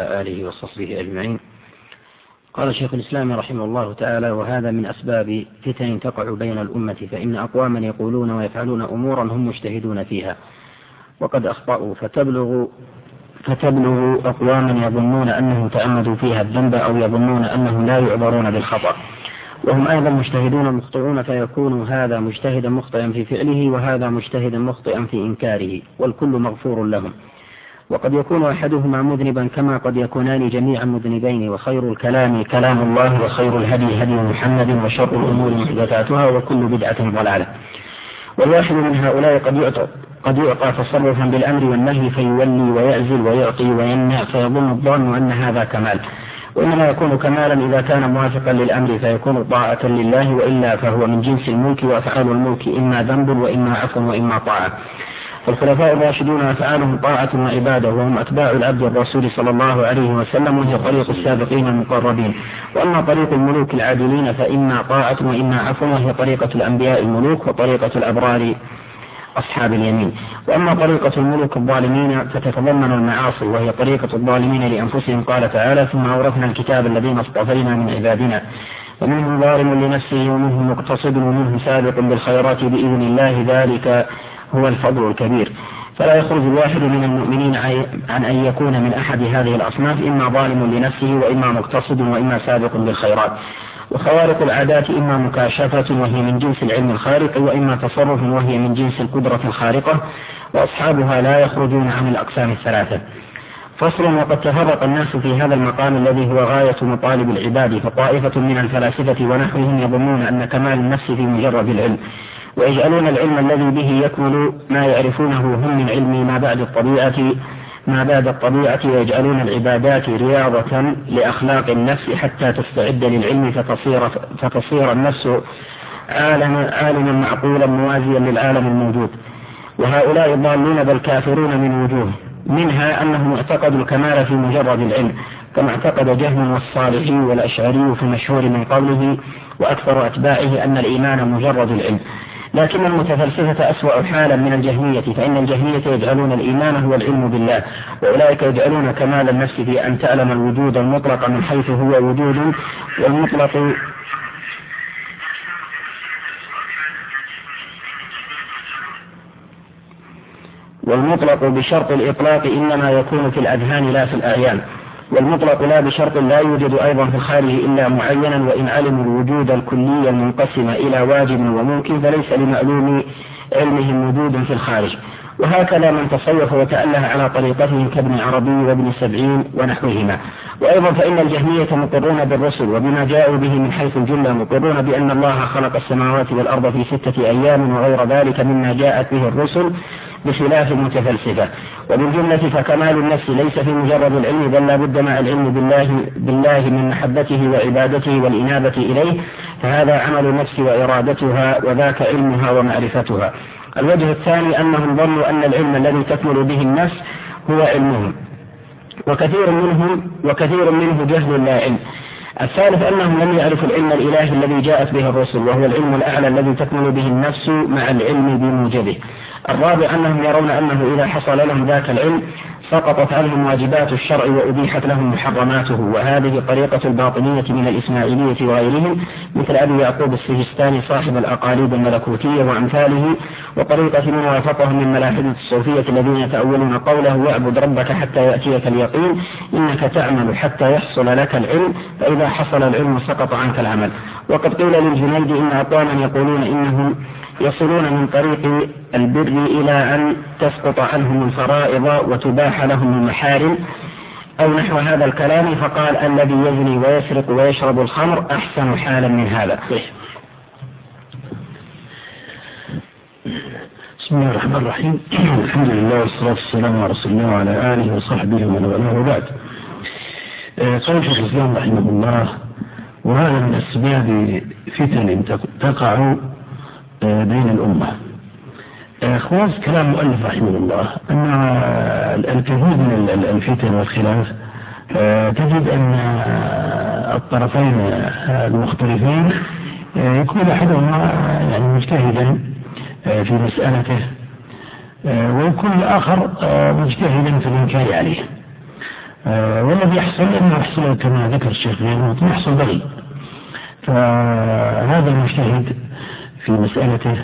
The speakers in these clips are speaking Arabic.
آله وصحبه أجمعين. قال شيخ الإسلام رحمه الله تعالى وهذا من أسباب فتن تقع بين الأمة فإن أقواما يقولون ويفعلون أمورا هم مجتهدون فيها. وقد أخطأوا فتبلغ فتبلغ أقواما يظنون أنهم تعمدوا فيها الذنب أو يظنون أنهم لا يعذرون بالخطأ. وهم أيضا مجتهدون مخطئون فيكون هذا مجتهدا مخطئا في فعله وهذا مجتهدا مخطئا في إنكاره والكل مغفور لهم. وقد يكون أحدهما مذنبا كما قد يكونان جميعا مذنبين وخير الكلام كلام الله وخير الهدي هدي محمد وشر الأمور محدثاتها وكل بدعة ضلالة. والواحد من هؤلاء قد يعطى قد يعطى تصرفا بالأمر والنهي فيولي ويعزل ويعطي ويمنع فيظن الظان أن هذا كمال. وإنما يكون كمالا إذا كان موافقا للأمر فيكون طاعة لله وإلا فهو من جنس الملك وأفعال الملك إما ذنب وإما عفو وإما طاعة. والخلفاء الراشدون أفعالهم طاعة وعبادة وهم أتباع العبد الرسول صلى الله عليه وسلم وهي طريق السابقين المقربين. وأما طريق الملوك العادلين فإما طاعة وإما عفو وهي طريقة الأنبياء الملوك وطريقة الأبرار أصحاب اليمين. وأما طريقة الملوك الظالمين فتتضمن المعاصي وهي طريقة الظالمين لأنفسهم. قال تعالى ثم أورثنا الكتاب الذين اصطفينا من عبادنا ومنهم ظالم لنفسه ومنهم مقتصد ومنهم سابق بالخيرات بإذن الله. ذلك هو الفضل الكبير. فلا يخرج الواحد من المؤمنين عن أن يكون من أحد هذه الأصناف إما ظالم لنفسه وإما مقتصد وإما سابق بالخيرات. وخوارق العادات إما مكاشفة وهي من جنس العلم الخارق وإما تصرف وهي من جنس القدرة الخارقة. وأصحابها لا يخرجون عن الأقسام الثلاثة. فصل وقد تفرق الناس في هذا المقام الذي هو غاية مطالب العباد فطائفة من الفلاسفة ونحوهم يظنون أن كمال النفس في مجرد العلم. ويجعلون العلم الذي به يكمل ما يعرفونه هم من علم ما بعد الطبيعة ما بعد الطبيعة ويجعلون العبادات رياضة لأخلاق النفس حتى تستعد للعلم فتصير فتصير النفس عالما عالما معقولا موازيا للعالم الموجود. وهؤلاء ضالون بل كافرون من وجوه. منها أنهم اعتقدوا الكمال في مجرد العلم كما اعتقد جهم والصالحي والأشعري في المشهور من قوله وأكثر أتباعه أن الإيمان مجرد العلم. لكن المتفلسفة أسوأ حالا من الجهمية فإن الجهمية يجعلون الإيمان هو العلم بالله وأولئك يجعلون كمال النفس في أن تعلم الوجود المطلق من حيث هو وجود والمطلق والمطلق بشرط الإطلاق إنما يكون في الأذهان لا في الأعيان. والمطلق لا بشرط لا يوجد أيضا في الخارج إلا معينا وإن علموا الوجود الكلي المنقسم إلى واجب وممكن فليس لمعلوم علمهم وجود في الخارج. وهكذا من تصوف وتأله على طريقتهم كابن عربي وابن سبعين ونحوهما. وأيضا فإن الجهمية مقرون بالرسل وبما جاءوا به من حيث الجملة مقرون بأن الله خلق السماوات والأرض في ستة أيام وغير ذلك مما جاءت به الرسل. بخلاف المتفلسفة وبالجملة فكمال النفس ليس في مجرد العلم بل لا بد مع العلم بالله, بالله من محبته وعبادته والإنابة إليه. فهذا عمل النفس وإرادتها وذاك علمها ومعرفتها. الوجه الثاني أنهم ظنوا أن العلم الذي تكمل به النفس هو علمهم. وكثير منهم وكثير منه جهل لا علم. الثالث أنهم لم يعرفوا العلم الإلهي الذي جاءت به الرسل وهو العلم الأعلى الذي تكمل به النفس مع العلم بموجبه. الرابع أنهم يرون أنه إذا حصل لهم ذاك العلم سقطت عنهم واجبات الشرع وأبيحت لهم محرماته وهذه طريقة الباطنية من الإسماعيلية وغيرهم مثل أبي يعقوب السجستاني صاحب الأقاليد الملكوتية وأمثاله وطريقة من وافقهم من ملاحدة الصوفية الذين يتأولون قوله واعبد ربك حتى يأتيك اليقين إنك تعمل حتى يحصل لك العلم فإذا حصل العلم سقط عنك العمل. وقد قيل للجنيد إن أقواما يقولون إنهم يصلون من طريق البر إلى أن تسقط عنهم الفرائض وتباح لهم المحارم أو نحو هذا الكلام فقال الذي يزني ويسرق ويشرب الخمر أحسن حالا من هذا. بسم الله الرحمن الرحيم. الحمد لله والصلاة والسلام على رسول الله وعلى آله وصحبه ومن والاه وبعد. آه، قال شيخ الإسلام رحمه الله وهذا من أسباب فتن تقع بين الأمة. آه، خلاص كلام المؤلف رحمه الله. أن الكثير من الفتن والخلاف آه، تجد أن الطرفين المختلفين يكون أحدهما يعني مجتهدا في مسألته ويكون الآخر مجتهدا في الإنكار عليه. آه والذي يحصل انه يحصل كما ذكر الشيخ يحصل بغي فهذا المجتهد في مسألته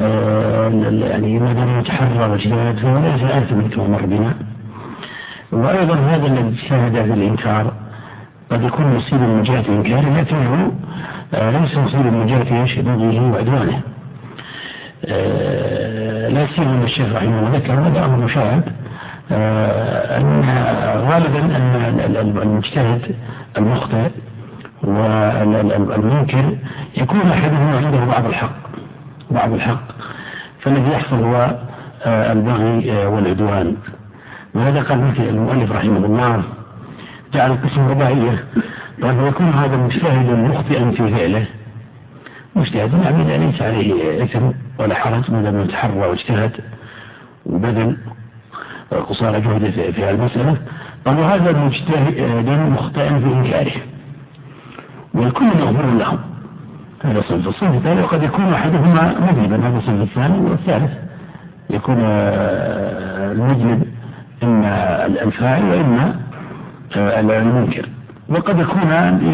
آه يعني ما دام يتحرى واجتهاد فهو ليس آثما كما مر بنا. وأيضا هذا الذي اجتهد في الإنكار قد يكون مصيبا من جهة إنكاره لكنه آه ليس مصيبا من جهة إيش بغيه وعدوانه آه لا سيما الشيخ رحمه الله ذكر هذا أمر مشاهد أن غالبا أن المجتهد المخطئ والمنكر يكون أحدهما عنده بعض الحق. بعض الحق فالذي يحصل هو آه، البغي آه، والعدوان. وهذا قال المؤلف رحمه الله جعل القسم رباعية قال يكون هذا مجتهدا مخطئا في فعله. مجتهد يعني ليس عليه إثم ولا حرج ما دام يتحرى واجتهد وبذل قصارى جهده في المسألة. قالوا هذا مجتهد مخطئا في إنكاره. والكل مغفور لهم هذا صنف الصنف الثاني وقد يكون أحدهما مذنبا هذا الصنف الثاني والثالث يكون آه، المجنب إما الفاعل وإما آه، المنكر. وقد يكون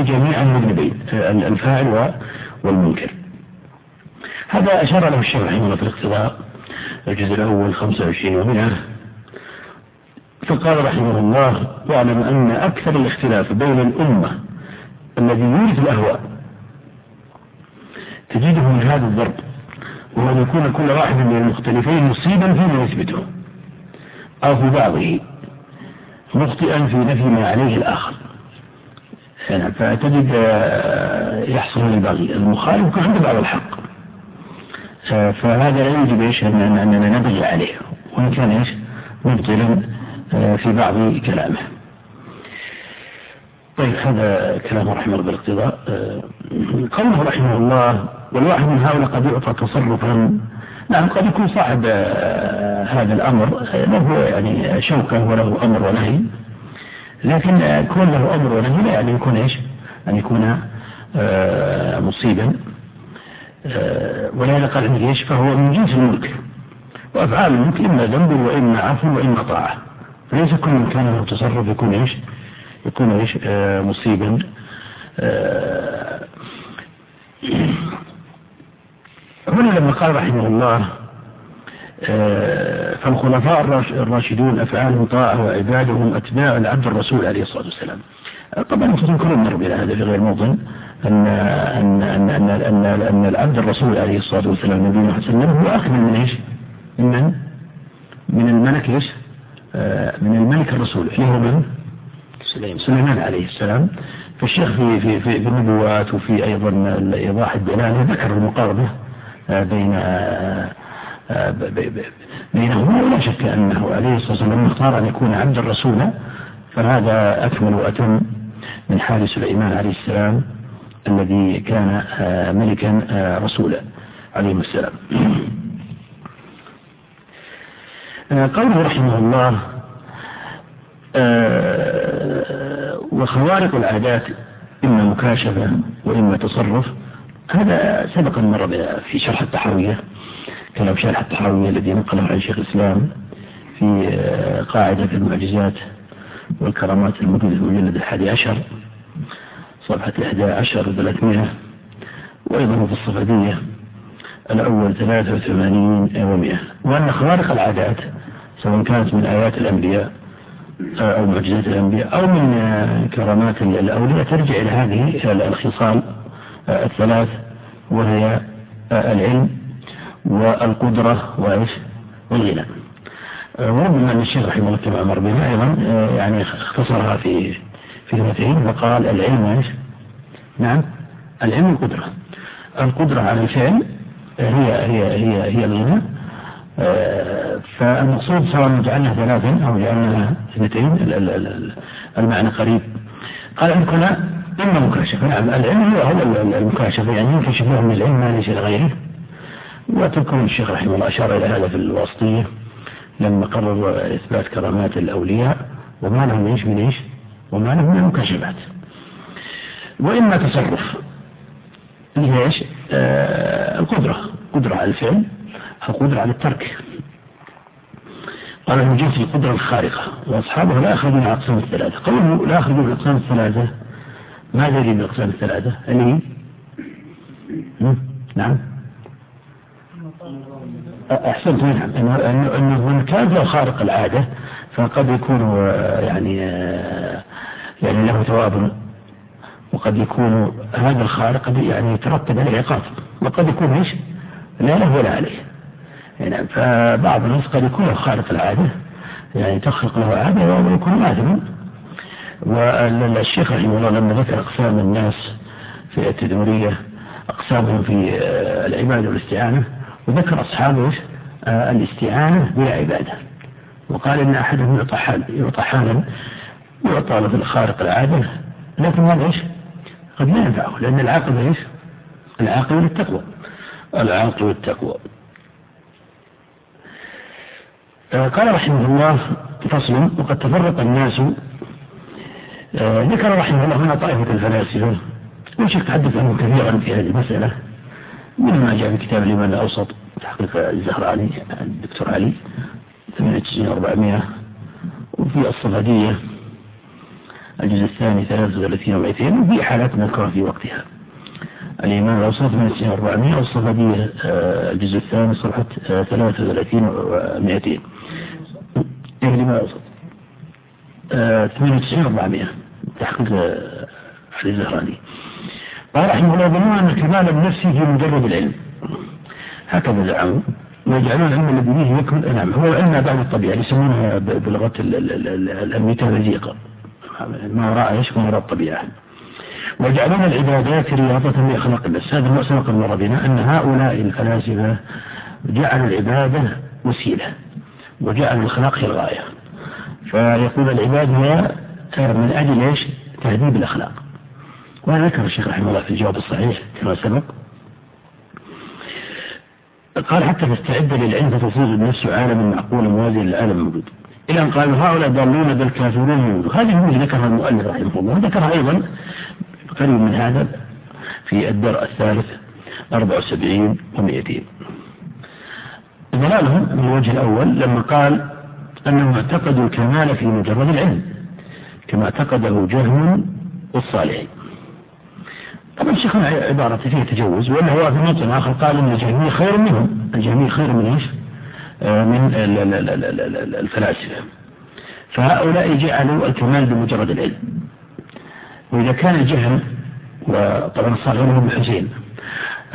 جميعا مذنبين آه، الفاعل والمنكر. هذا أشار له الشيخ رحمه الله في الاقتضاء الجزء الأول 25 ومئة. فقال رحمه الله واعلم أن أكثر الاختلاف بين الأمة الذي يورث الأهواء تجده من هذا الضرب وهو أن يكون كل واحد من المختلفين مصيبا فيما يثبته. أو في بعضه مخطئا في نفي ما عليه الآخر. يعني فتجد آه، يحصل البغي المخالف يكون عنده بعض الحق. آه، فهذا لا يجب إيش؟ اننا نبغي عليه. وإن كان إيش؟ مبطلا آه، في بعض كلامه. طيب هذا كلام رحمه الله بالاقتضاء. آه، قوله رحمه الله والواحد من هؤلاء قد يعطى تصرفا. نعم قد يكون صاحب آه، هذا الأمر له يعني شوكة وله أمر ونهي. لكن كون له أمر ونهي لا يعني يكون إيش؟ أن يكون آه، مصيبا. ولهذا قال عندي إيش؟ فهو من جنس الملك. وأفعال الملك إما ذنب وإما عفو وإما طاعة. فليس كل من كان له تصرف يكون إيش؟ يكون آه مصيبا آه هنا لما قال رحمه الله آه فالخلفاء الراشدون أفعالهم طاعة وعبادهم أتباع العبد الرسول عليه الصلاة والسلام طبعا كلنا مر بنا هذا في غير موطن أن أن أن أن أن, أن العبد الرسول عليه الصلاة والسلام نبينا وسلم هو أكمل من إيش؟ من من الملك إيش؟ من الملك الرسول اللي هو من؟ سليمان عليه السلام. فالشيخ في في في, النبوات وفي أيضا إيضاح الدلالة ذكر المقاربة آه، بين آه، آه، بينهما. ولا شك أنه عليه الصلاة والسلام اختار أن يكون عبدا رسولا فهذا أكمل وأتم من حال سليمان عليه السلام الذي كان ملكا رسولا عليه السلام. قوله رحمه الله وخوارق العادات إما مكاشفة وإما تصرف هذا سبق مر في شرح التحوية كلام شرح التحوية الذي نقله عن شيخ الإسلام في آه، قاعدة المعجزات والكرامات الموجودة في المجلد الحادي عشر صفحة الإحدى عشر وثلاثمائة وأيضا في الصفدية الأول ثلاثة وثمانين ومئة. وأن خوارق العادات سواء كانت من آيات الأنبياء أو معجزات الأنبياء أو من كرامات الأولياء ترجع إلى هذه الخصال الثلاث وهي العلم والقدرة وإيش؟ والغنى. وربما أن الشيخ رحمه الله كما أمر بها أيضا يعني اختصرها في في كلمتين وقال العلم وإيش نعم العلم والقدرة. القدرة على الفعل هي هي هي هي الغنى. فالمقصود سواء جعلنا ثلاثا أو جعلنا اثنتين المعنى قريب. قال عندك هنا إما مكاشفة. نعم العلم هو هو المكاشفة يعني ينكشف من العلم ما ليس لغيره وتذكرون الشيخ رحمه الله أشار إلى هذا في الواسطية لما قرر إثبات كرامات الأولياء وما لهم إيش من إيش؟ وما لهم من المكاشفات. وإما تصرف. اللي هي إيش آه القدرة. قدرة على الفعل. القدرة على الترك. قال من جنس القدرة الخارقة. وأصحابه لا يخرجون الأقسام الثلاثة. قوله لا يخرجون الأقسام الثلاثة. ما دليل الأقسام الثلاثة؟ اللي نعم. أحسنت نعم. أنه, أنه من كان له خارق العادة فقد يكون يعني يعني له ثواب. وقد يكون هذا الخارق يعني يترتب عليه عقاب. وقد يكون إيش؟ لا له ولا عليه. يعني فبعض الناس قد يكون خارق العادة يعني تخلق له عادة ويكون آثما والشيخ رحمه الله لما ذكر أقسام الناس في التدمرية أقسامهم في العبادة والاستعانة وذكر أصحابه الاستعانة بلا عبادة وقال إن أحدهم يعطى حال يعطى حالا يعطى له الخارق العادة لكن هذا إيش؟ قد لا ينفعه لأن العاقبة إيش؟ العاقبة للتقوى العاقبة للتقوى آه، قال رحمه الله فصل وقد تفرق الناس. آه، ذكر رحمه الله هنا طائفة الفلاسفة. والشيخ تحدث عنه كثيرا في هذه المسألة من ما جاء في كتاب الإيمان الأوسط تحقيق الزهراني الدكتور علي 98 400 وفي الصفدية الجزء الثاني 33 و200 وفي حالات نذكرها في وقتها. الإيمان الأوسط 98 400 والصفدية آه، الجزء الثاني صفحة 33 و200 الأوسط 98 400 تحقيق علي الزهراني. قال رحمه الله ظنوا أن كمال النفس في مجرد العلم. هكذا زعموا ويجعلون العلم الذي به يكمل نعم هو علم بعد الطبيعة يسمونها بلغة الميتافيزيقا. ما وراء إيش ما وراء الطبيعة. ويجعلون العبادات رياضة لأخلاق النفس. هذا ما سبق المرة بنا أن هؤلاء الفلاسفة جعلوا العبادة وسيلة. وجعلوا الأخلاق هي الغاية. فيقول العباد هي من أجل إيش؟ تهذيب الأخلاق. وهذا ذكر الشيخ رحمه الله في الجواب الصحيح كما سبق. قال حتى تستعد للعلم فتصير النفس عالما معقولا موازيا للعالم الموجود إلى أن قالوا هؤلاء ضالون بل كافرون هذه هو ذكرها المؤلف رحمه الله وذكرها أيضا قريب من هذا في الدرء الثالث 74 و200 ضلالهم من الوجه الأول لما قال أنهم اعتقدوا الكمال في مجرد العلم كما اعتقده جهم والصالحين طبعا الشيخ عبارة فيها تجوز ولا هو في موطن آخر قال أن الجهمية خير منهم. الجهمية خير من إيش؟ آه، من الفلاسفة. فهؤلاء جعلوا الكمال بمجرد العلم. وإذا كان الجهل وطبعا الصالحون هم الحسين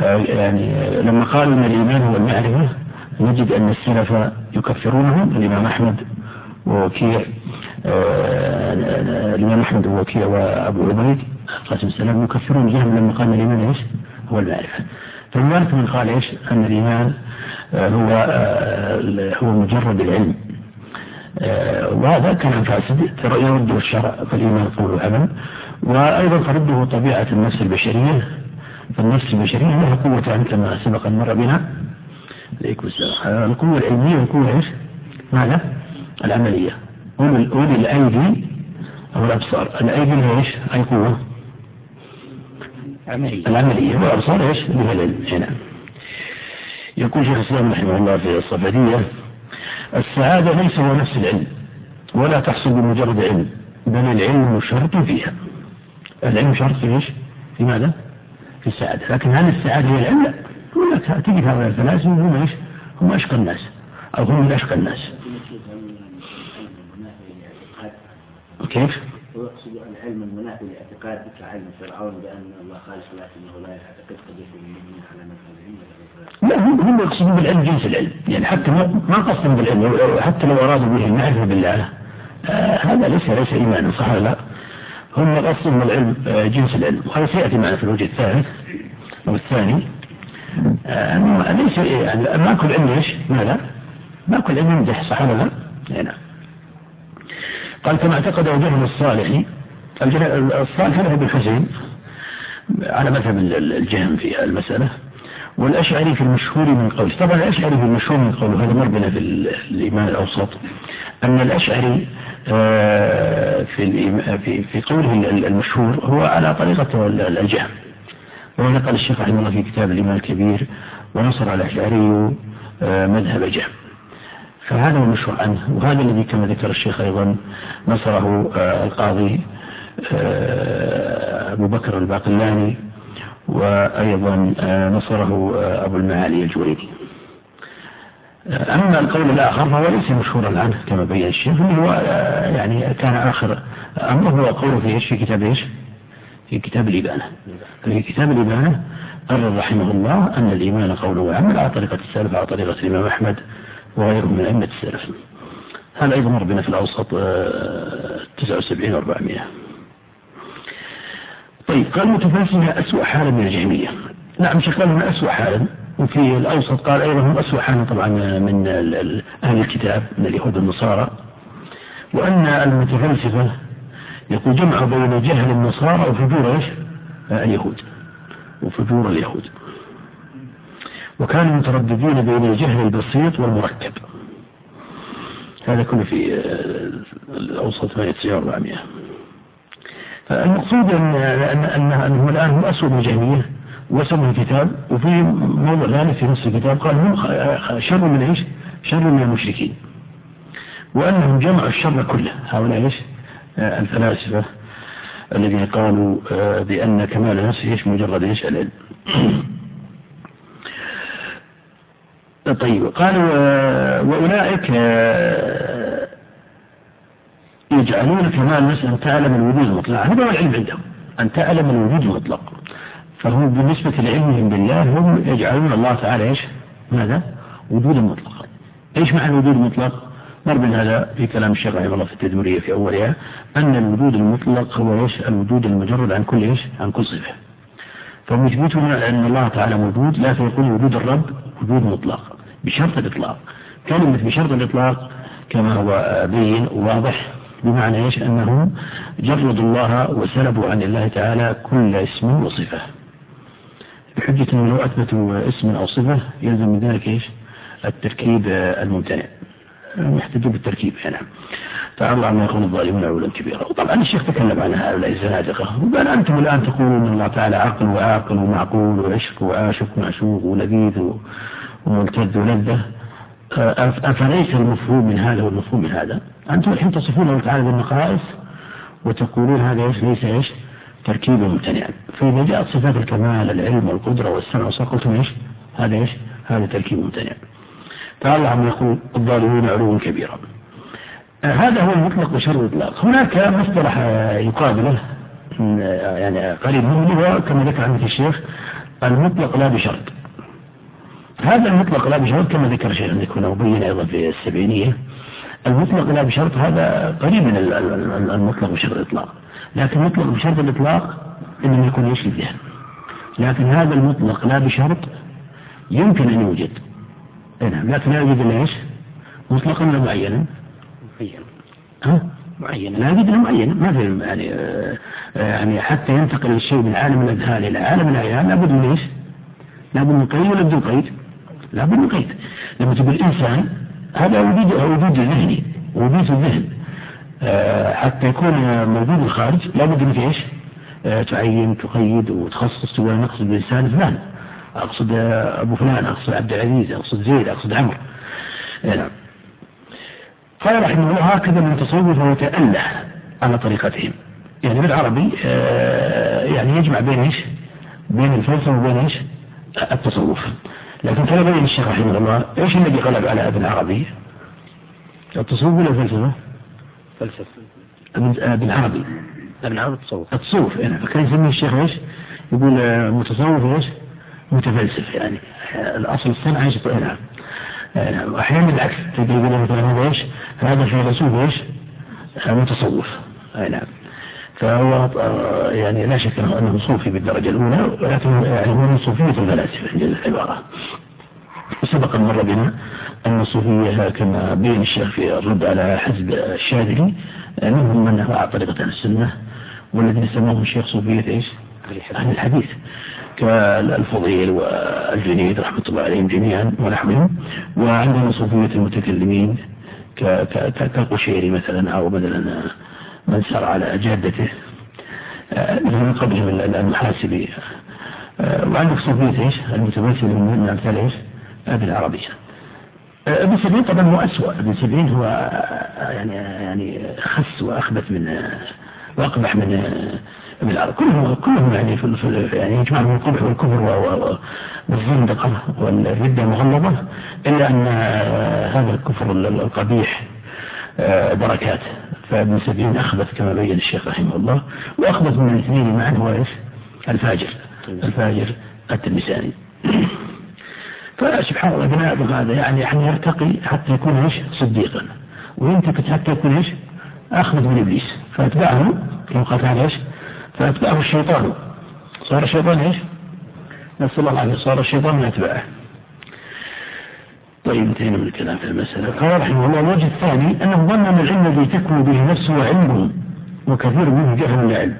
آه، يعني لما قالوا أن الإيمان هو المعرفة نجد أن السلف يكفرونهم الإمام أحمد ووكيع آه، الإمام أحمد ووكيع وأبو عبيد القاسم السلام يكفرون جهل لما قال الإيمان إيش؟ هو المعرفة. فالوارث من قال إيش؟ أن الإيمان آه، هو آه، هو مجرد العلم. وهذا كلام فاسد يرده الشرع فالإيمان قول وعمل وأيضا ترده طبيعة النفس البشرية. فالنفس البشرية لها قوة كما سبق أن مر بنا. القوة العلمية والقوة إيش ماذا العملية. أولي الأيدي أو الأبصار. الأيدي هي إيش؟ أي قوة؟ عملية. العملية. والأبصار اللي هي العلم. هنا يقول شيخ الإسلام رحمه الله في الصفدية السعادة ليس هو نفس العلم ولا تحصل بمجرد علم بل العلم شرط فيها. العلم شرط في إيش؟ في ماذا؟ في السعادة. لكن هل السعادة هي العلم؟ لا. يقول لك تجد هؤلاء الفلاسفة هم إيش؟ هم أشقى الناس أو هم من أشقى الناس. كيف؟ ويقصد العلم المنافي لاعتقاد كعلم فرعون بأن الله خالص لكنه لا يعتقد قد يكون مبني على مذهب العلم لا هم هم يقصدون بالعلم جنس العلم. يعني حتى ما قصدوا بالعلم حتى لو أرادوا به المعرفة بالله آه هذا ليس ليس إيمانا صح لا؟ هم قصدهم بالعلم آه جنس العلم. وهذا سيأتي معنا في الوجه الثالث أو الثاني. ليس يعني ما كل علم إيش؟ ماذا؟ ما كل علم يمدح صح ولا لا؟ نعم قال كما اعتقد وجهه الصالح الصالح له بالحسين على مذهب الجهم في المسألة والأشعري في المشهور من قوله طبعا الأشعري في المشهور من قوله هذا مر بنا في الإيمان الأوسط أن الأشعري آه، في في قوله المشهور هو على طريقة الجهم ونقل الشيخ رحمه الله في كتاب الإيمان الكبير ونصر على الأشعري آه، مذهب جهم فهذا هو المشهور عنه وهذا الذي كما ذكر الشيخ أيضا نصره آه، القاضي آه، أبو بكر الباقلاني وأيضا نصره أبو المعالي الجويني أما القول الآخر فهو ليس مشهورا عنه كما بين الشيخ هو يعني كان آخر أمره هو قوله في إيش في كتاب إيش؟ في كتاب الإبانة. في كتاب الإبانة قرر رحمه الله أن الإيمان قول وعمل على طريقة السلف على طريقة الإمام أحمد وغيره من أئمة السلف. هذا أيضا مر بنا في الأوسط 79 و 400 طيب قال متفلسفة أسوأ حالا من الجهمية. نعم هنا أسوأ حالا. وفي الأوسط قال أيضا هم أسوأ حالا طبعا من أهل الكتاب من اليهود والنصارى. وأن المتفلسفة يقول جمع بين جهل النصارى وفجور إيش؟ اليهود وفجور اليهود وكانوا مترددين بين الجهل البسيط والمركب هذا كله في آه، الأوسط 98 400 فالمقصود أن أن أن أنه الآن هم أسوأ من الجهمية وسموا الكتاب وفي موضع ثالث في نص الكتاب قال هم شر من إيش؟ شر من المشركين وأنهم جمعوا الشر كله هؤلاء إيش؟ آه، الفلاسفة الذين قالوا آه، بأن كمال نفسه إيش؟ مجرد إيش؟ العلم. طيب قالوا آه، وأولئك يجعلون كمال نفسه أن تعلم الوجود المطلق. هذا هو العلم عندهم أن تعلم الوجود المطلق. فهم بالنسبة لعلمهم بالله هم يجعلون الله تعالى إيش؟ ماذا؟ وجودا مطلقا. إيش معنى الوجود المطلق مر من هذا في كلام الشيخ رحمه الله في التدمرية في أولها أن الوجود المطلق هو إيش؟ الوجود المجرد عن كل إيش؟ عن كل صفة. فهم يثبتون أن الله تعالى موجود لا فيكون وجود الرب وجود مطلق بشرط الإطلاق. كلمة بشرط الإطلاق كما هو بين وواضح بمعنى إيش؟ أنهم جردوا الله وسلبوا عن الله تعالى كل اسم وصفة. بحجة أنه لو أثبتوا اسم أو صفة يلزم من ذلك إيش التركيب الممتنع. يحتج بالتركيب هنا. تعالى عما يكون الظالمون عولا كبيرا. وطبعا الشيخ تكلم عن هؤلاء الزنادقة. وقال أنتم الآن تقولون أن الله تعالى عقل وعاقل ومعقول وعشق وعاشق ومعشوق ولذيذ وملتذ ولذة. أفليس المفهوم من هذا والمفهوم من هذا؟ أنتم الحين تصفون الله تعالى بالنقائص وتقولون هذا إيش ليس إيش؟ تركيب ممتنع. فإذا جاءت صفات الكمال العلم والقدرة والسمع والصقل إيش؟ هذا إيش؟ هذا تركيب ممتنع. عما يقول الظالمون علوا كبيرا آه، هذا هو المطلق وشر الإطلاق. هناك مصطلح آه، يقابله آه، يعني قريب منه هو كما ذكر عندك الشيخ المطلق لا بشرط. هذا المطلق لا بشرط كما ذكر عندك هنا وبين أيضا في السبعينية. المطلق لا بشرط هذا قريب من المطلق بشرط الإطلاق. لكن مطلق بشرط الإطلاق إنما يكون إيش الذهن لكن هذا المطلق لا بشرط يمكن أن يوجد. نعم لكن لا يوجد إلا إيش؟ مطلقا ولا معينا؟ معينا ها؟ معينا لا يوجد معينا ما في يعني آه يعني حتى ينتقل الشيء من عالم الأذهان إلى عالم الاعيان لابد من إيش؟ لابد من قيد ولا بدون قيد؟ لابد من قيد لما تقول الانسان هذا وجود وجود ذهني وجود الذهن آه حتى يكون موجود الخارج لابد من إيش؟ آه تعين تقيد وتخصص تقول نقصد بالانسان فلان أقصد أبو فلان أقصد عبد العزيز أقصد زيد أقصد عمرو إيه، نعم قال رحمه الله هكذا من تصوف هو تأله على طريقتهم يعني بالعربي آه، يعني يجمع بين إيش؟ بين الفلسفة وبين إيش؟ التصوف لكن كما بين الشيخ رحمه الله إيش الذي غلب على ابن العربي؟ التصوف ولا الفلسفة؟ فلسفة بالعربي ابن عربي التصوف التصوف يعني فكان يسميه الشيخ إيش؟ يقول آه، متصوف إيش؟ متفلسف يعني. الأصل الصنعة إيش؟ نعم. وأحيانا بالعكس تجي يقول مثلا هذا إيش؟ هذا فيلسوف إيش؟ متصوف. أي نعم. فهو يعني لا شك أنه صوفي بالدرجة الأولى ولكن يعني هو من صوفية الفلاسفة إنجاز العبارة. وسبق مر بنا أن الصوفية كما بين الشيخ في الرد على حزب الشاذلي منهم من هو طريقة السنة والذين سموهم الشيخ صوفية أهل الحديث كالفضيل والجنيد رحمة الله عليهم جميعا ونحوهم. وعندنا صوفية المتكلمين كالقشيري مثلا أو مثلا من سار على جادته. من قبلهم المحاسبي وعندك صوفية إيش؟ المتمثل من أمثال إيش؟ بالعربية ابن سبعين طبعا هو أسوأ. ابن سبعين هو يعني يعني خس وأخبث من وأقبح من ابن العرب كلهم كلهم يعني في يعني يجمع من القبح والكفر والزندقة والردة المغلظة إلا أن هذا الكفر القبيح دركات فابن سبعين أخبث كما بين الشيخ رحمه الله وأخبث من الاثنين معا هو الفاجر. الفاجر التلمساني فسبحان الله بناء هذا يعني يعني يرتقي حتى يكون إيش؟ صديقا. وينتقد حتى يكون إيش؟ اخذ من إبليس. فاتبعه كما قال تعالى إيش؟ فاتبعه الشيطان. صار الشيطان إيش؟ نسال الله العافيه صار الشيطان من أتباعه. طيب انتهينا من الكلام في المسألة. قال رحمه الله الوجه الثاني أنه ظن أن العلم الذي تكمل به نفسه علم وكثير منه جهل لا علم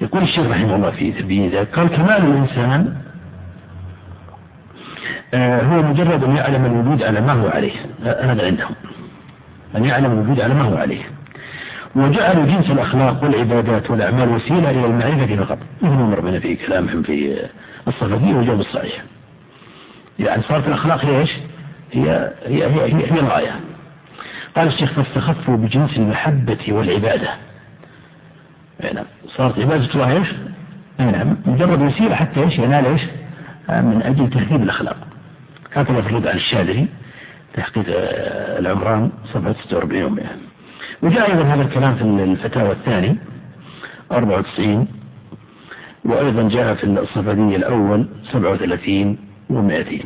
يقول الشيخ رحمه الله في تبيين ذلك قال كمال الإنسان آه هو مجرد أن يعلم الوجود على ما هو عليه. هذا عندهم. أن يعلم الوجود على ما هو عليه. وجعلوا جنس الأخلاق والعبادات والأعمال وسيلة إلى المعرفة فقط مثل ما مر بنا في كلامهم في الصفدية والجواب الصحيح. يعني صارت الأخلاق هي إيش؟ هي هي هي, هي, هي الغاية قال الشيخ فاستخفوا بجنس المحبة والعبادة. نعم. صارت عبادة الله إيش؟ نعم. مجرد وسيلة حتى إيش؟ ينال إيش؟ من أجل تهذيب الأخلاق. هكذا فرد عن الشاذلي تحقيق العمران صفحة 46 و100 وجاء أيضا هذا الكلام في الفتاوى الثاني 94 وأيضا جاء في الصفدي الأول 37 و200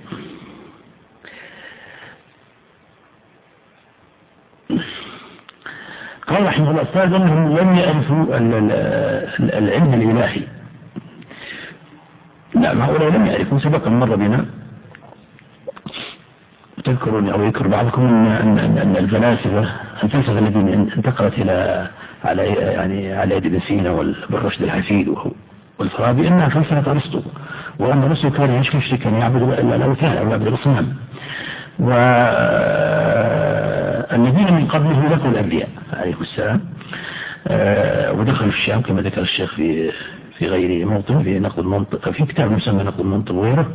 قال رحمه الله الثالث أنهم لم يعرفوا العلم الإلهي. نعم هؤلاء لم يعرفوا سبق مر بنا. تذكرون أو يذكر بعضكم أن, أن, أن الفلاسفة الفلسفة الذين انتقلت إلى على يعني على يد ابن سينا والرشد الحفيد والفارابي أنها فلسفة أرسطو وأن ارسطو كان يعيش مشركا يعبد الأوثان أو يعبد الأصنام والذين من قبله ذكروا الأنبياء عليه السلام. آه، ودخلوا الشام كما ذكر الشيخ في في غير موطن في نقد المنطق في كتاب مسمى نقد المنطق وغيره.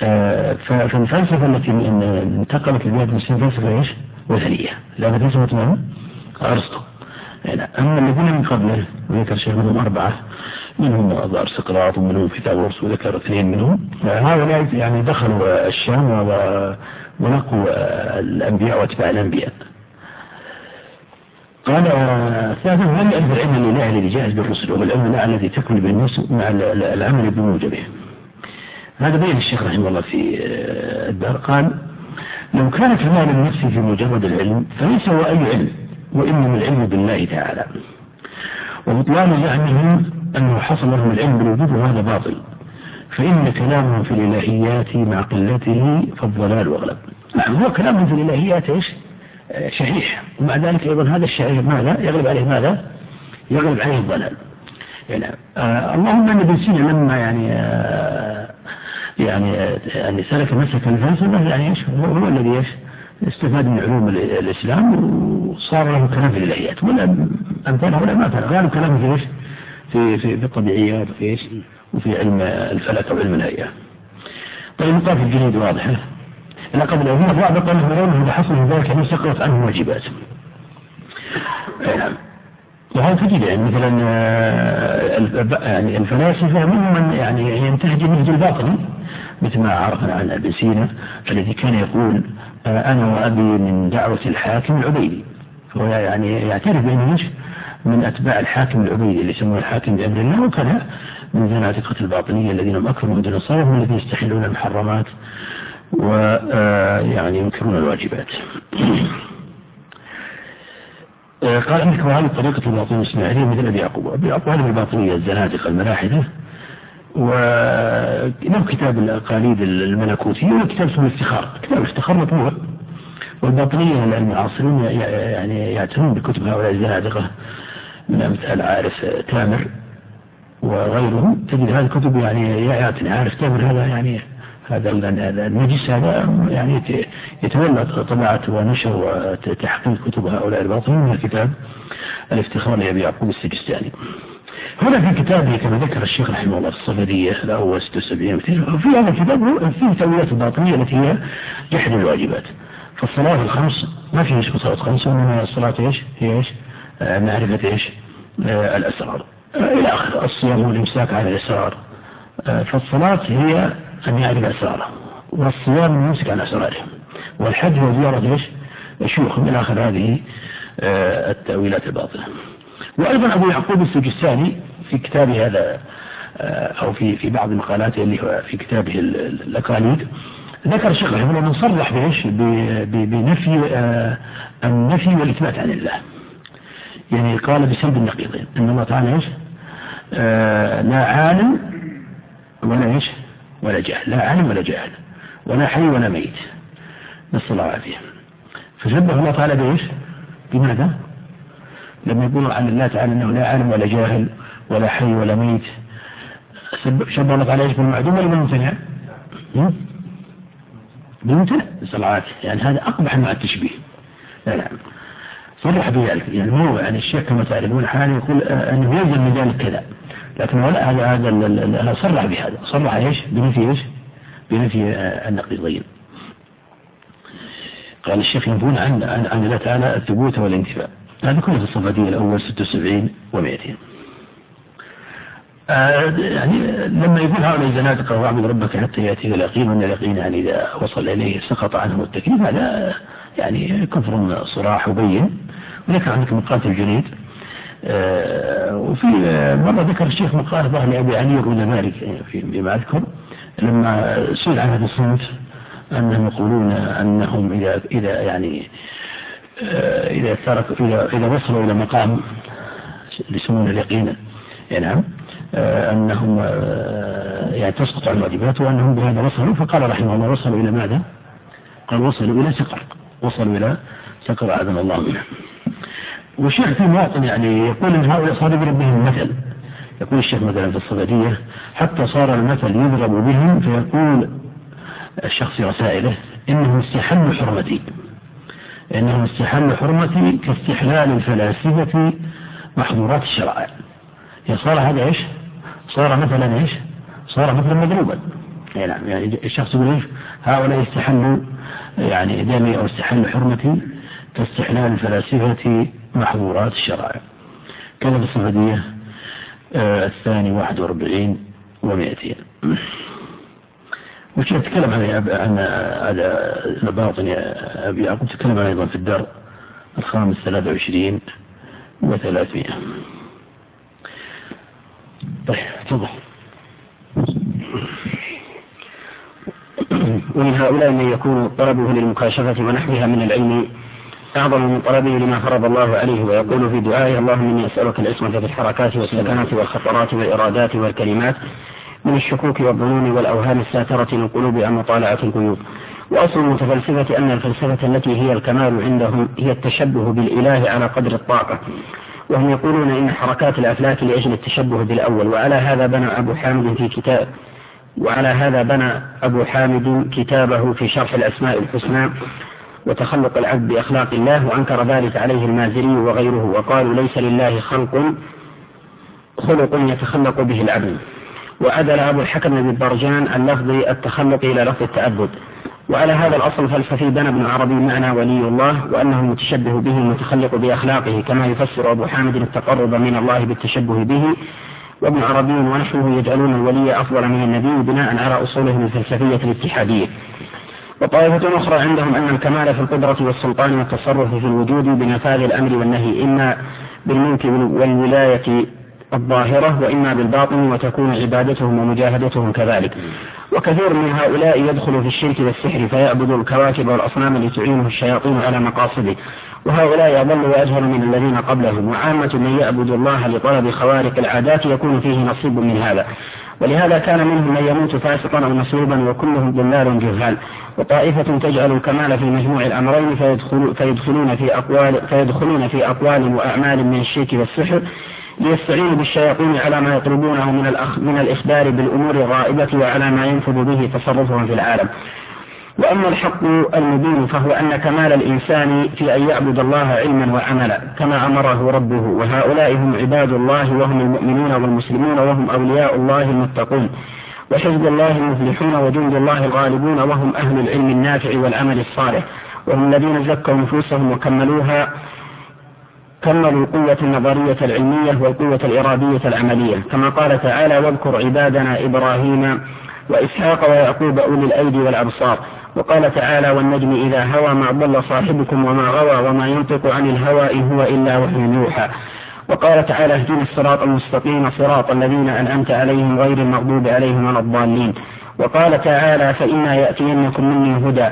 آه، فالفلسفة التي انتقلت لبلاد المسلمين فلسفة إيش؟ وثنية. لا فلسفة من؟ أرسطو. أما الذين من قبله وذكر شيخ منهم أربعة منهم أظهر سقراط ومنهم فيثاغورس وذكر اثنين منهم. هؤلاء يعني دخلوا الشام ونقوا الأنبياء وأتباع الأنبياء. قال ثالثا لم يعرف العلم الإلهي الذي جاء بالرسل؟ وهو العلم الذي تكمل بالناس مع العمل بموجبه. هذا بين الشيخ رحمه الله في الدار. قال لو كان كمال النفس في مجرد العلم فليس هو أي علم وإنما العلم بالله تعالى. وبطلان زعمهم أنه حصل لهم العلم بالوجود وهذا باطل فإن كلامهم في الإلهيات مع قلته فالضلال أغلب نعم هو كلامهم في الإلهيات إيش؟ شحيح. ومع ذلك أيضا هذا الشحيح ماذا؟ يغلب عليه ماذا؟ يغلب عليه الضلال. يعني آه اللهم أن ابن سينا لما يعني آه يعني يعني سلك مسلك الفلسفة يعني إيش هو, هو الذي إيش استفاد من علوم الإسلام وصار له كلام في الإلهيات ولا أمثال هؤلاء ما كان قالوا كلام في إيش؟ في في, في الطبيعيات وفي إيش؟ وفي علم الفلك أو علم الهيئة. طيب نقاط الجنيد واضحة. لا قبل هنا الرابط أنه يرون إذا حصل ذلك أن سقطت عنه واجبات. نعم. وهذا تجد يعني مثلا يعني الفلاسفة منهم من يعني ينتهج النهج الباطني؟ مثل ما عرفنا عن ابن سينا الذي كان يقول أنا وأبي من دعوة الحاكم العبيدي. فهو يعني يعترف بأنه من أتباع الحاكم العبيدي اللي يسمونه الحاكم بأمر الله وكذا من زنادقة الباطنية الذين هم أكثر من النصارى هم الذين يستحلون المحرمات ويعني ينكرون الواجبات. قال عندك وهذه طريقة الباطنية الإسماعيلية مثل أبي يعقوب. أبي يعقوب هذه الباطنية الزنادقة الملاحدة. وله كتاب الأقاليد الملكوتية وكتاب اسمه الافتخار. كتاب الافتخار مطبوع. والباطنية المعاصرين يعني يعتنون بكتب هؤلاء الزنادقة من أمثال عارف تامر وغيره تجد هذه الكتب يعني يعتني. عارف تامر هذا يعني هذا المجلس هذا يعني يتولى طباعة ونشر وتحقيق كتب هؤلاء الباطنين من الكتاب. الافتخار لأبي يعقوب السجستاني. هنا في كتابه كما ذكر الشيخ رحمه الله في الصفدية الأول 76 وفي هذا الكتاب فيه تأويلات الباطنية التي هي جحد الواجبات. فالصلاة الخمس ما فيها إيش صلاة خمس وإنما الصلاة إيش؟ هي إيش؟ آه معرفة إيش؟ آه الأسرار. آه إلى آخر الصيام والإمساك على الأسرار. فالصلاة هي أن يعرف أسراره والصيام يمسك عن أسراره. والحج هو زيارة إيش؟ الشيوخ من آخر هذه التأويلات الباطلة وأيضا أبو يعقوب السجستاني في كتابه هذا آه، أو في في بعض مقالاته اللي هو في كتابه الأكاليد ذكر الشيخ رحمه الله من صرح بإيش بنفي آه، النفي والإثبات عن الله. يعني قال بسلب النقيضين إن الله تعالى إيش؟ آه، لا عالم ولا إيش؟ ولا جاهل. لا عالم ولا جاهل ولا حي ولا ميت. نسأل الله العافية. فشبه الله تعالى بإيش؟ بماذا؟ لما يقول عن الله تعالى أنه لا عالم ولا جاهل ولا حي ولا ميت. شبه الله تعالى بالمعدوم ولا بالممتنع؟ بالممتنع الصلاة. يعني هذا أقبح أنواع التشبيه. لا لا. صرح بذلك. يعني مو يعني الشيخ كما تعرفون حاليا يقول أنه يلزم من ذلك كذا. لكن ولا هذا هذا صرح بهذا. صرح إيش؟ بنفي إيش؟ بنفي النقيضين. قال الشيخ ينفون عن عن الله تعالى الثبوت والانتفاء. هذا كله في الصفدية الأول 76 و200 آه يعني لما يقول هؤلاء الزنادقة واعبد ربك حتى يأتي اليقين وأن اليقين يعني إذا وصل إليه سقط عنه التكليف هذا يعني كفر صراح وبين. وذكر عندك مقالة الجنيد آه وفي مرة ذكر الشيخ مقالة ظهر لأبي علي بن مالك بما أذكر لما سئل عن هذا الصنف أنهم يقولون أنهم إذا إذا يعني آه، إذا تركوا إذا إذا وصلوا إلى مقام يسمونه اليقين نعم. آه، أنهم آه، يعني تسقط عن الواجبات وأنهم بهذا وصلوا فقال رحمه الله وصلوا إلى ماذا؟ قال وصلوا إلى سقر وصلوا إلى سقر أعاذنا الله منه والشيخ في مواطن يعني يقول إن هؤلاء صار بربهم مثل يقول الشيخ مثلا في الصفدية حتى صار المثل يضرب بهم فيقول الشخص رسائله إنهم استحلوا حرمتي إنهم استحلوا حرمتي كاستحلال الفلاسفة محظورات الشرائع يعني صار هذا إيش؟ صار مثلا إيش؟ صار مثلا مضروبا يعني نعم يعني الشخص يقول إيش؟ هؤلاء استحلوا يعني دمي أو استحلوا حرمتي كاستحلال الفلاسفة محظورات الشرائع. كذا في الصفدية آه الثاني واحد وأربعين ومائتين وش نتكلم عن عن الباطن يا أبي يعقوب؟ تكلم عن أيضا في الدار الخامس ثلاثة وعشرين وثلاثمائة. طيب تفضل. ومن هؤلاء من يكون طلبه للمكاشفة ونحوها من العلم أعظم من طلبه لما فرض الله عليه ويقول في دعائه اللهم إني أسألك العصمة في الحركات والسكنات والخطرات والإرادات والكلمات من الشكوك والظنون والأوهام الساترة للقلوب عن مطالعة القيود وأصل المتفلسفة أن الفلسفة التي هي الكمال عندهم هي التشبه بالإله على قدر الطاقة. وهم يقولون إن حركات الأفلاك لأجل التشبه بالأول وعلى هذا بنى أبو حامد في كتاب وعلى هذا بنى أبو حامد كتابه في شرح الأسماء الحسنى وتخلق العبد بأخلاق الله وأنكر ذلك عليه المازري وغيره وقالوا ليس لله خلق خلق يتخلق به العبد. وعدل أبو الحكم بن برجان عن لفظ التخلق إلى لفظ التعبد وعلى هذا الأصل الفلسفي بنى ابن عربي معنى ولي الله وأنه المتشبه به المتخلق بأخلاقه كما يفسر أبو حامد التقرب من الله بالتشبه به. وابن عربي ونحوه يجعلون الولي أفضل من النبي بناء على أصولهم الفلسفية الاتحادية. وطائفة أخرى عندهم أن الكمال في القدرة والسلطان والتصرف في الوجود بنفاذ الأمر والنهي إما بالملك والولاية الظاهرة وإما بالباطن وتكون عبادتهم ومجاهدتهم كذلك. وكثير من هؤلاء يدخل في الشرك والسحر فيعبد الكواكب والأصنام التي تعينه الشياطين على مقاصده. وهؤلاء أضل وأجهل من الذين قبلهم. وعامة من يعبد الله لطلب خوارق العادات يكون فيه نصيب من هذا. ولهذا كان منهم من يموت فاسقا أو مصلوبا وكلهم ضلال جهال. وطائفة تجعل الكمال في مجموع الأمرين فيدخل فيدخلون في أقوال فيدخلون في أقوال وأعمال من الشرك والسحر. ليستعينوا بالشياطين على ما يطلبونه من, الأخ من الإخبار بالأمور الغائبة وعلى ما ينفذ به تصرفهم في العالم. وأما الحق المبين فهو أن كمال الإنسان في أن يعبد الله علما وعملا كما أمره ربه وهؤلاء هم عباد الله وهم المؤمنون والمسلمون وهم أولياء الله المتقون وحزب الله المفلحون وجند الله الغالبون وهم أهل العلم النافع والعمل الصالح وهم الذين زكوا نفوسهم وكملوها كملوا القوة النظرية العلمية والقوة الإرادية العملية. كما قال تعالى واذكر عبادنا إبراهيم وإسحاق ويعقوب أولي الأيدي والأبصار وقال تعالى والنجم إذا هوى ما ضل صاحبكم وما غوى وما ينطق عن الهوى إن هو إلا وحي يوحى وقال تعالى اهدنا الصراط المستقيم صراط الذين أنعمت عليهم غير المغضوب عليهم ولا الضالين وقال تعالى فإنا يأتينكم مني هدى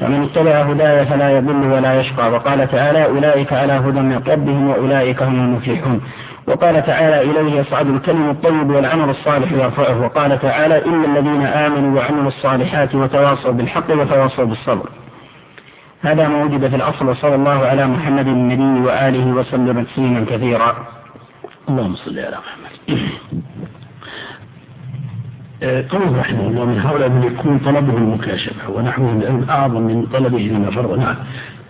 فمن اتبع هداي فلا يضل ولا يشقى. وقال تعالى أولئك على هدى من ربهم وأولئك هم المفلحون. وقال تعالى إليه يصعد الكلم الطيب والعمل الصالح يرفعه. وقال تعالى إلا الذين آمنوا وعملوا الصالحات وتواصوا بالحق وتواصوا بالصبر. هذا ما وجد في الأصل. وصلى الله على محمد النبي وآله وسلم تسليما كثيرا. اللهم صل على محمد. آه، قوله رحمه الله من هؤلاء من يكون طلبه المكاشفة ونحوه من أعظم من طلبه لما فرض نعم.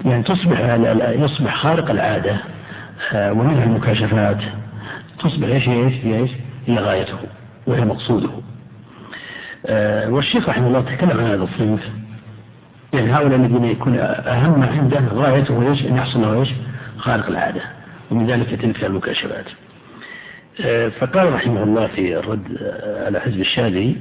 يعني تصبح يصبح خارق العادة آه، ومنها المكاشفات. تصبح إيش؟ إيش؟ إيش؟ هي غايته وهي مقصوده. آه، والشيخ رحمه الله تكلم عن هذا الصنف. يعني هؤلاء الذين يكون أهم عنده غايته إيش؟ أن يحصل إيش؟ خارق العادة. ومن ذلك تلك المكاشفات. فقال رحمه الله في الرد على حزب الشاذلي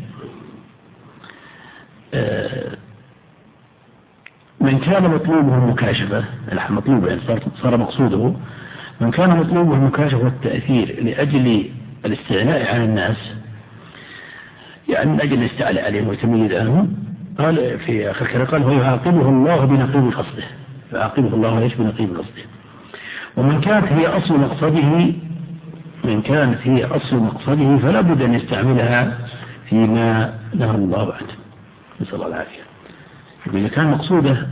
من كان مطلوبه المكاشفة مطلوبه يعني صار صار مقصوده من كان مطلوبه المكاشفة التأثير لأجل الاستعلاء عن الناس يعني من أجل الاستعلاء عليهم والتمييز عنهم قال في آخر كلام قال ويعاقبه الله بنقيض قصده. فيعاقبه الله إيش؟ بنقيض قصده. ومن كانت هي أصل مقصده من كانت هي أصل مقصده فلا بد أن يستعملها فيما نهى الله عنه. نسأل الله العافية. إذا كان مقصوده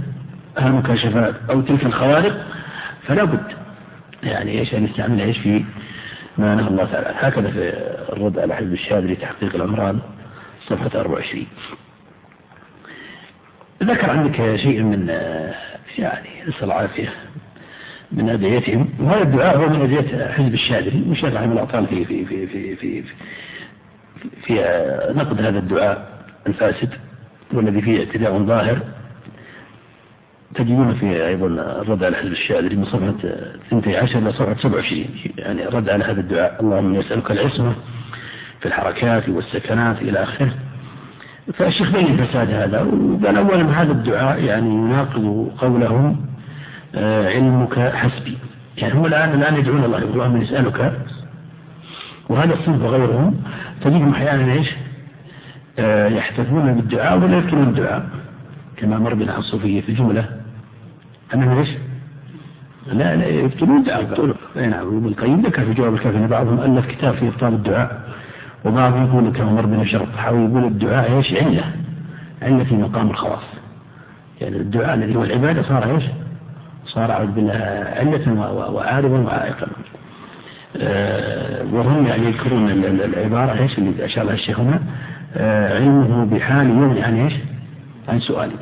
المكاشفات أو تلك الخوارق فلا بد يعني إيش أن يستعملها إيش في ما نهى الله تعالى هكذا في الرد على حزب الشاذلي تحقيق العمران صفحة 24 ذكر عندك شيء من يعني نسأل العافية. من أدعيتهم وهذا الدعاء هو من أدعية حزب الشاذلي رحمه الله قال في في في في في, في, نقد هذا الدعاء الفاسد والذي فيه اعتداء ظاهر. تجدون في أيضا الرد على حزب الشاذلي من صفحة 12 إلى صفحة 27 يعني الرد على هذا الدعاء اللهم يسألك العصمة في الحركات والسكنات إلى آخره. فالشيخ بين فساد هذا وقال أولا هذا الدعاء يعني يناقض قولهم علمك حسبي. يعني هم الآن الآن يدعون الله يقول اللهم يسألك وهذا الصنف وغيرهم تجدهم أحيانا إيش؟ آه، يحتفون بالدعاء ولا يذكرون الدعاء. كما مر بنا الصوفية في جملة. أنهم إيش؟ لا لا يبطلون الدعاء أي نعم ابن القيم ذكر في جواب الكافي أن بعضهم ألف كتاب في إبطال الدعاء وبعضهم يقول كما مر بنا شرط حاول يقول الدعاء إيش؟ علة. علة في مقام الخواص. يعني الدعاء الذي هو العبادة صار إيش؟ صار أعوذ بالله علة وعارضا وعائقا أه وهم يعني يذكرون العبارة إيش اللي اشار لها الشيخ هنا. أه علمه بحال يغني عن إيش؟ عن سؤالي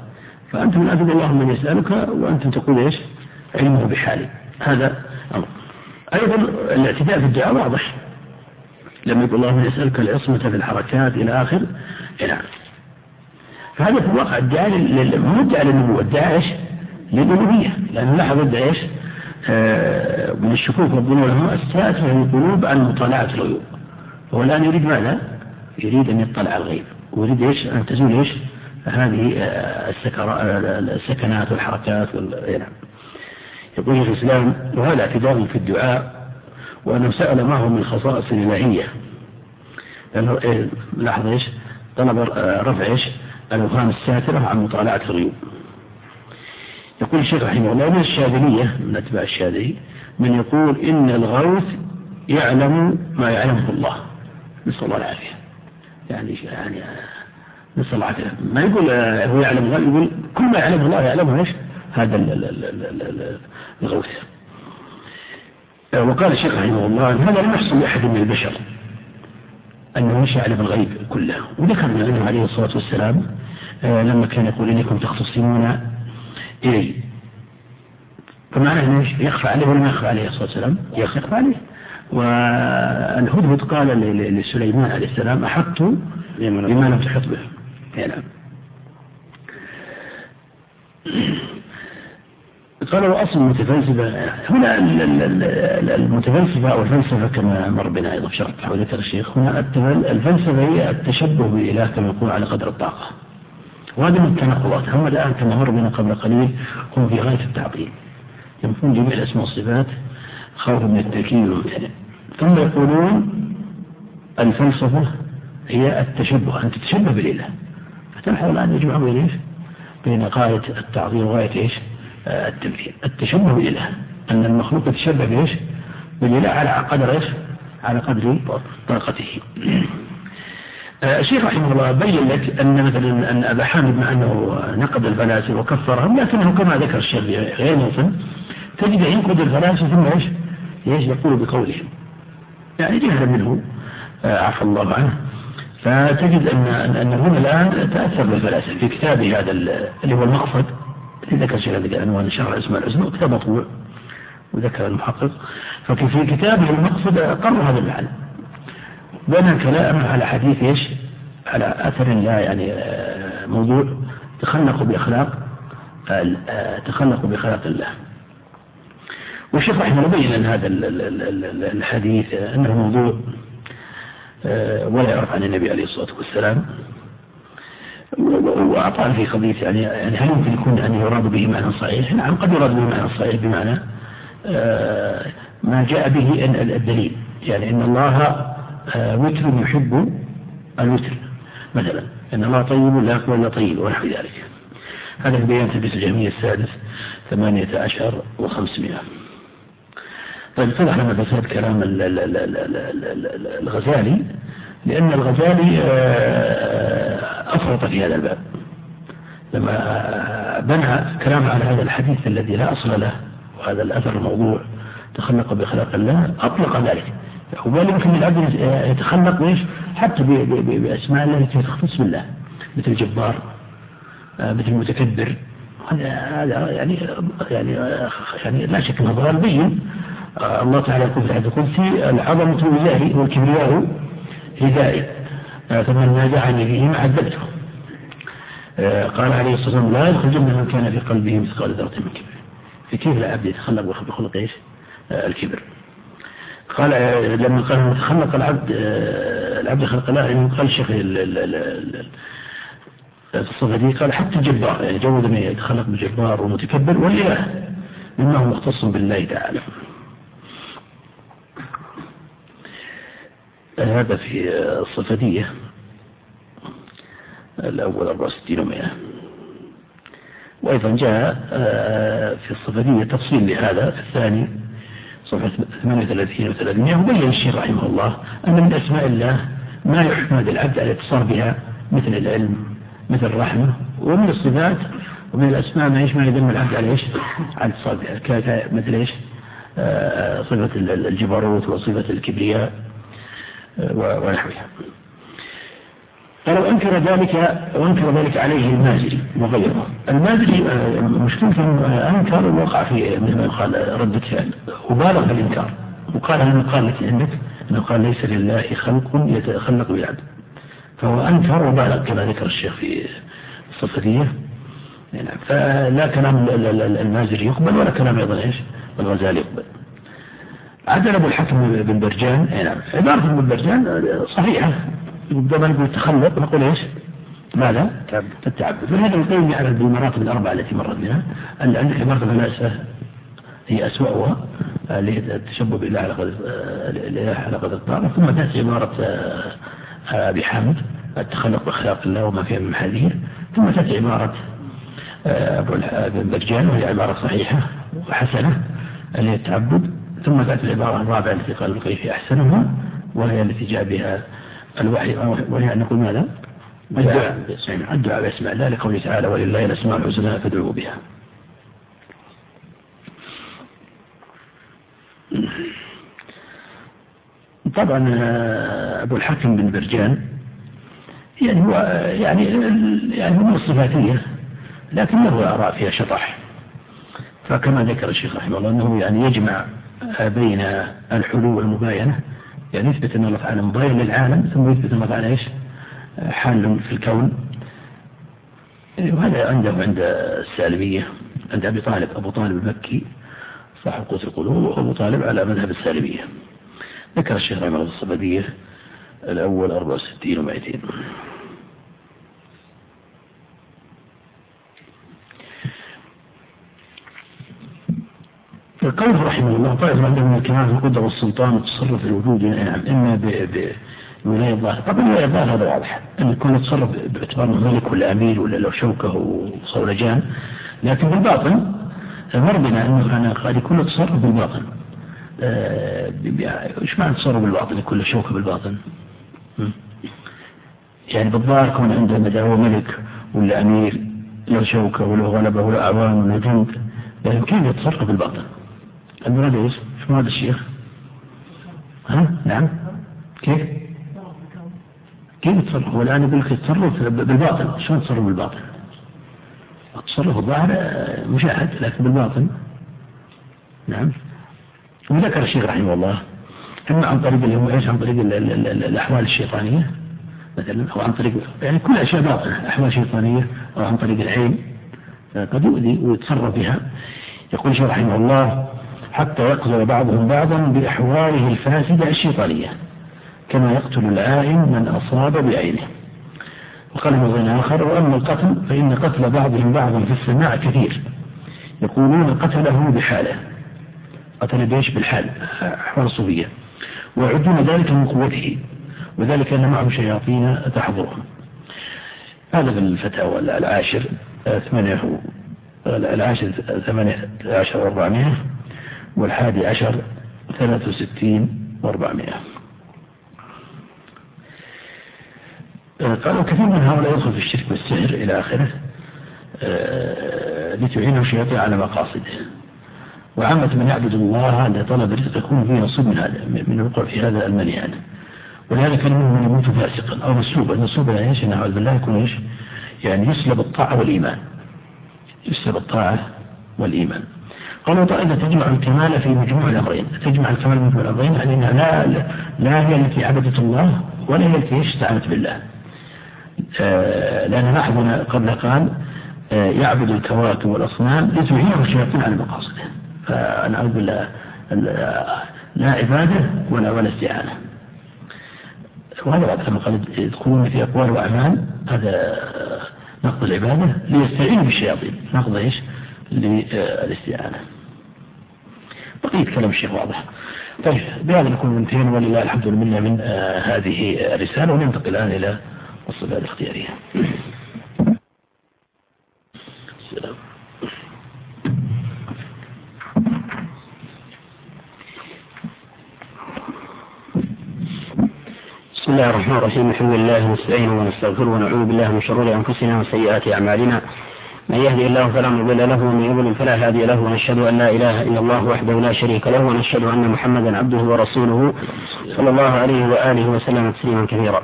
فأنت من أدب الله من يسألك وأنت تقول إيش؟ علمه بحالي هذا أمر. أيضا الاعتداء في الدعاء واضح. لما يقول الله يسألك العصمة في الحركات إلى آخر. إلى فهذا في الواقع الدعاء مو الدعاء للنبوة. الدعاء إيش؟ للألوهية لأن لاحظ إيش؟ آه من الشكوك ربنا له الساتر في القلوب عن مطالعة الغيوب. هو الآن يريد ماذا؟ يريد أن يطلع على الغيب. ويريد إيش؟ أن تزول إيش؟ هذه آه، آه، السكنات والحركات وال... إيه نعم. يقول شيخ الإسلام وهذا اعتداء في الدعاء وأنه سأل ما هو من خصائص الإلهية. لأنه إيه لاحظ إيش؟ طلب آه، رفع إيش؟ الأوهام الساترة عن مطالعة الغيوب. يقول الشيخ رحمه الله من الشاذلية من أتباع الشاذلي من يقول إن الغوث يعلم ما يعلمه الله نسأل الله العافية. يعني يعني نسأل الله العافية. ما يقول آه، هو يعلم الغيب يقول كل ما يعلمه الله يعلمه إيش؟ هذا الغوث. آه، وقال الشيخ رحمه الله هذا لم يحصل لأحد من البشر أنه مش يعلم الغيب كله. وذكرنا أنه عليه الصلاة والسلام آه، لما كان يقول إنكم تختصمون إلي فمعنى أنه يخفى عليه ولا ما يخفى عليه الصلاة والسلام؟ يخفى عليه. والهدهد قال لسليمان عليه السلام أحطت بما لم تحط به. نعم. قال وأصل المتفلسفة هنا المتفلسفة أو الفلسفة كما مر بنا أيضا في شرح الشيخ هنا الفلسفة هي التشبه بالإله كما يقول على قدر الطاقة. وهذا من التناقضات هم الآن كما مر بنا قبل قليل هم في غاية التعطيل ينفون جميع الأسماء والصفات خوفا من التأكيد والممتنع ثم يقولون الفلسفة هي التشبه أن تتشبه بالإله فتلاحظ الآن يجمعون بين؟ بين غاية التعظيم وغاية إيش؟ التمثيل التشبه بالإله أن المخلوق يتشبه بإيش؟ بالإله على قدر إيش؟ على قدر طاقته الشيخ رحمه الله بين لك أن مثلا أن أبا حامد مع أنه نقد الفلاسفة وكفرهم لكنه كما ذكر الشيخ غير موطن تجد ينقد الفلاسفة ثم إيش؟ إيش؟ يقول بقولهم. يعني جهلا منه. آه، عفى الله عنه. فتجد أن أن هنا الآن تأثر بالفلاسفة في كتابه هذا اللي هو المقصد اللي ذكر شيخ هذا عنوان شرع اسماء الحسنى كتاب مطبوع وذكر المحقق. ففي كتابه المقصد قرر هذا المعنى. بنى كلامه على حديث إيش؟ على أثر لا يعني آه، موضوع تخلقوا بأخلاق آه، تخلقوا بأخلاق الله والشيخ رحمه الله بين هذا الحديث أنه موضوع آه، ولا يعرف عن النبي عليه الصلاة والسلام وأعطاه في قضية يعني يعني هل يمكن يكون أن يراد به معنى صحيح؟ نعم قد يراد به معنى صحيح بمعنى آه، ما جاء به الدليل يعني أن الله آه، وتر يحب الوتر مثلا أن الله طيب لا يقبل إلا طيب ونحو ذلك. هذا في بيان تلبيس الجهمية السادس ثمانية عشر وخمسمائة. طيب اتضح لنا فساد كلام الغزالي لأن الغزالي آه، أفرط في هذا الباب. لما بنى كلام على هذا الحديث الذي لا أصل له وهذا الأثر الموضوع تخلق بخلق الله أطلق ذلك. وبل يمكن العبد يتخلق إيش؟ حتى بأسماء الله التي تختص بالله. مثل جبار آه، مثل متكبر هذا يعني يعني يعني لا شك أنه ضلال بين. آه، الله تعالى يقول في الحديث القدسي العظمة وجاهي والكبرياء هدائي آه، فمن نازعني فيهما عذبته آه، قال عليه الصلاة والسلام لا الجنة من كان في قلبه مثقال ذرة من كبر. فكيف العبد يتخلق بخلق إيش؟ الكبر. قال لما قال تخلق العبد العبد خلق الله يعني قال الشيخ الصفة دي قال حتى الجبار يعني جود من يتخلق بالجبار ومتكبر والإله مما هو مختص بالله تعالى. هذا في الصفدية الأول 64 ومئة. وأيضا جاء آه، في الصفدية تفصيل لهذا في الثاني صفحة 38 و 300 وبين الشيخ رحمه الله أن من أسماء الله ما يحمد العبد على الاتصال بها مثل العلم مثل الرحمة ومن الصفات ومن الأسماء ما يشمل يدم العبد على إيش؟ على الاتصال بها. مثل إيش؟ آه، صفة الجبروت وصفة الكبرياء ونحوها. فلو أنكر ذلك وأنكر ذلك عليه المازري وغيره. المازري آه، مشكلة أنكر وقع في مثل ما يقال ردة فعل. وبالغ في الإنكار. وقال المقال التي عندك أنه قال ليس لله خلق يتخلق بالعبد فهو أنكر وبالغ كما ذكر الشيخ في الصفدية نعم. فلا كلام المازري يقبل ولا كلام أيضا إيش؟ الغزالي يقبل. عدل أبو الحكم بن برجان. نعم. عبارة ابن برجان صحيحة. عندما نقول تخلق نقول إيش؟ ماذا؟ التعبد. ولهذا القيم يعرف بالمراتب الأربعة التي مرت بها. أن عندك عبارة الفلاسفة هي أسوأها اللي هي التشبه بالله على قدر على قدر الطاقة ثم تأتي عبارة آه، أبي حامد التخلق بأخلاق الله وما فيها من محاذير. ثم تأتي عبارة آه، أبو بن برجان وهي عبارة صحيحة وحسنة اللي هي التعبد. ثم تأتي العبارة الرابعة التي قال القيفي أحسنها وهي التي جاء بها الوحي وهي أن نقول ماذا؟ الدعاء. الدعاء. باسم الله لقوله تعالى ولله الأسماء الحسنى فادعوا بها. طبعا أبو الحكم بن برجان يعني هو يعني يعني هو الصفاتية لكن له آراء فيها شطح. فكما ذكر الشيخ رحمه الله أنه يعني يجمع بين الحلول والمباينة يعني يثبت أن الله تعالى مباين للعالم ثم يثبت أن الله تعالى إيش؟ حال في الكون. وهذا عنده عند السالمية عند أبي طالب. أبو طالب المكي صاحب قوت القلوب وأبو طالب على مذهب السالمية. ذكر الشيخ رحمه الله الصبدية الأول 64 و200 القول رحمه الله طائف عندهم من الكمال القدرة والسلطان والتصرف الوجودي نعم إما بولاية الظاهر طبعا ولاية الظاهر هذا واضح أن يكون يتصرف باعتبار ملك ولا أمير ولا له شوكة وصولجان لكن بالباطن مر بنا أنه أنا قد يكون يتصرف بالباطن. آه، إيش معنى تصرف بالباطن؟ يكون له شوكة بالباطن؟ يعني بالظاهر كون عنده مدى هو ملك ولا أمير له شوكة وله غلبة ولا أعوان ولا جند لكن كيف يتصرف بالباطن؟ المراد إيش؟ إيش مراد الشيخ؟ ها؟ نعم كيف؟ كيف يتصرف؟ هو الآن يقول لك يتصرف بالباطن، شلون يتصرف بالباطن؟ التصرف الظاهر مشاهد لكن بالباطن نعم وذكر الشيخ رحمه الله إما عن طريق اللي هو إيش عن طريق ال ال ال الأحوال الشيطانية مثلا أو عن طريق يعني كل أشياء باطنة أحوال شيطانية أو عن طريق العين قد يؤذي ويتصرف بها يقول الشيخ رحمه الله حتى يقتل بعضهم بعضا بأحواله الفاسدة الشيطانية كما يقتل العائن من أصاب بعينه. وقال موضوع آخر وأما القتل فإن قتل بعضهم بعضا في السماع كثير. يقولون قتله بحالة. قتل بيش بالحال أحوال الصوفية ويعدون ذلك من قوته وذلك أن معه شياطين تحضرهم. هذا في الفتاوى العاشر ثمانية العاشر ثمانية عشر وأربعمائة. والحادي عشر ثلاث وستين وأربعمائة. آه، قالوا كثير من هؤلاء يدخل في الشرك والسحر إلى آخره. آه، لتعينه الشياطين على مقاصده. وعامة من يعبد الله لطلب الرزق يكون فيه نصيب من هذا من الوقوع في هذا المنيان ولهذا كان من يموت فاسقا أو مسلوبا مسلوبا يعني إيش؟ نعوذ بالله يكون إيش؟ يعني يسلب الطاعة والإيمان. يسلب الطاعة والإيمان. قالوا طائفة تجمع الكمال في مجموع الأمرين تجمع الكمال في مجموع الأمرين يعني لا, لا هي التي عبدت الله ولا هي التي استعنت بالله. آه لأن لاحظنا قبل قال آه يعبد الكواكب والأصنام لتعينه الشياطين على مقاصده. فنعوذ بالله لا عبادة ولا ولا استعانة. وهذا بعد كما قال يدخلون في أقوال وأعمال هذا نقض العبادة ليستعينوا بالشياطين. نقض إيش؟ للاستعانة بقية كلام الشيخ واضح. طيب بهذا نكون منتهين ولله الحمد لله من آه هذه الرسالة وننتقل الآن إلى الصفات الاختيارية. السلام بسم الله الرحمن الرحيم. الحمد لله نستعينه ونستغفره ونعوذ بالله من شرور أنفسنا وسيئات أعمالنا. من يهدي الله فلا مضل له ومن يضلل فلا هادي له ونشهد أن لا إله إلا الله وحده لا شريك له ونشهد أن محمدا عبده ورسوله صلى الله عليه وآله وسلم تسليما كثيرا.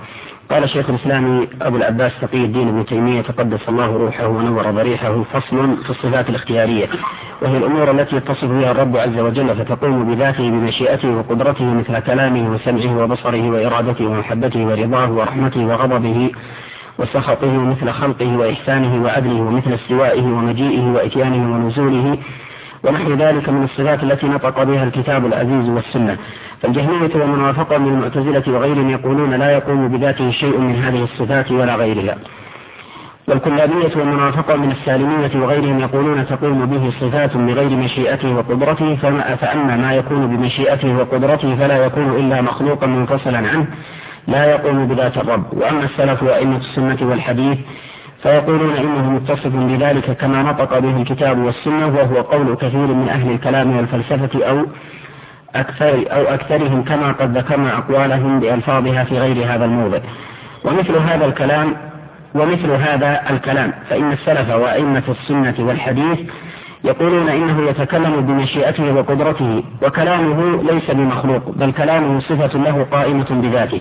قال شيخ الإسلام أبو العباس تقي الدين ابن تيمية تقدس الله روحه ونور ضريحه فصل في الصفات الاختيارية وهي الأمور التي يتصف بها الرب عز وجل فتقوم بذاته بمشيئته وقدرته مثل كلامه وسمعه وبصره وإرادته ومحبته ورضاه ورحمته وغضبه وسخطه مثل خلقه وإحسانه وعدله ومثل استوائه ومجيئه وإتيانه ونزوله ونحو ذلك من الصفات التي نطق بها الكتاب العزيز والسنة. فالجهمية ومن من المعتزلة وغيرهم يقولون لا يقوم بذاته شيء من هذه الصفات ولا غيرها. والكلابية ومن من السالمية وغيرهم يقولون تقوم به صفات بغير مشيئته وقدرته فأما ما يكون بمشيئته وقدرته فلا يكون إلا مخلوقا منفصلا عنه. لا يقوم بذات الرب. وأما السلف وأئمة السنة والحديث فيقولون إنه متصف بذلك كما نطق به الكتاب والسنة وهو قول كثير من أهل الكلام والفلسفة أو أكثر أو أكثرهم كما قد ذكرنا أقوالهم بألفاظها في غير هذا الموضع. ومثل هذا الكلام ومثل هذا الكلام فإن السلف وأئمة السنة والحديث يقولون إنه يتكلم بمشيئته وقدرته وكلامه ليس بمخلوق بل كلامه صفة له قائمة بذاته.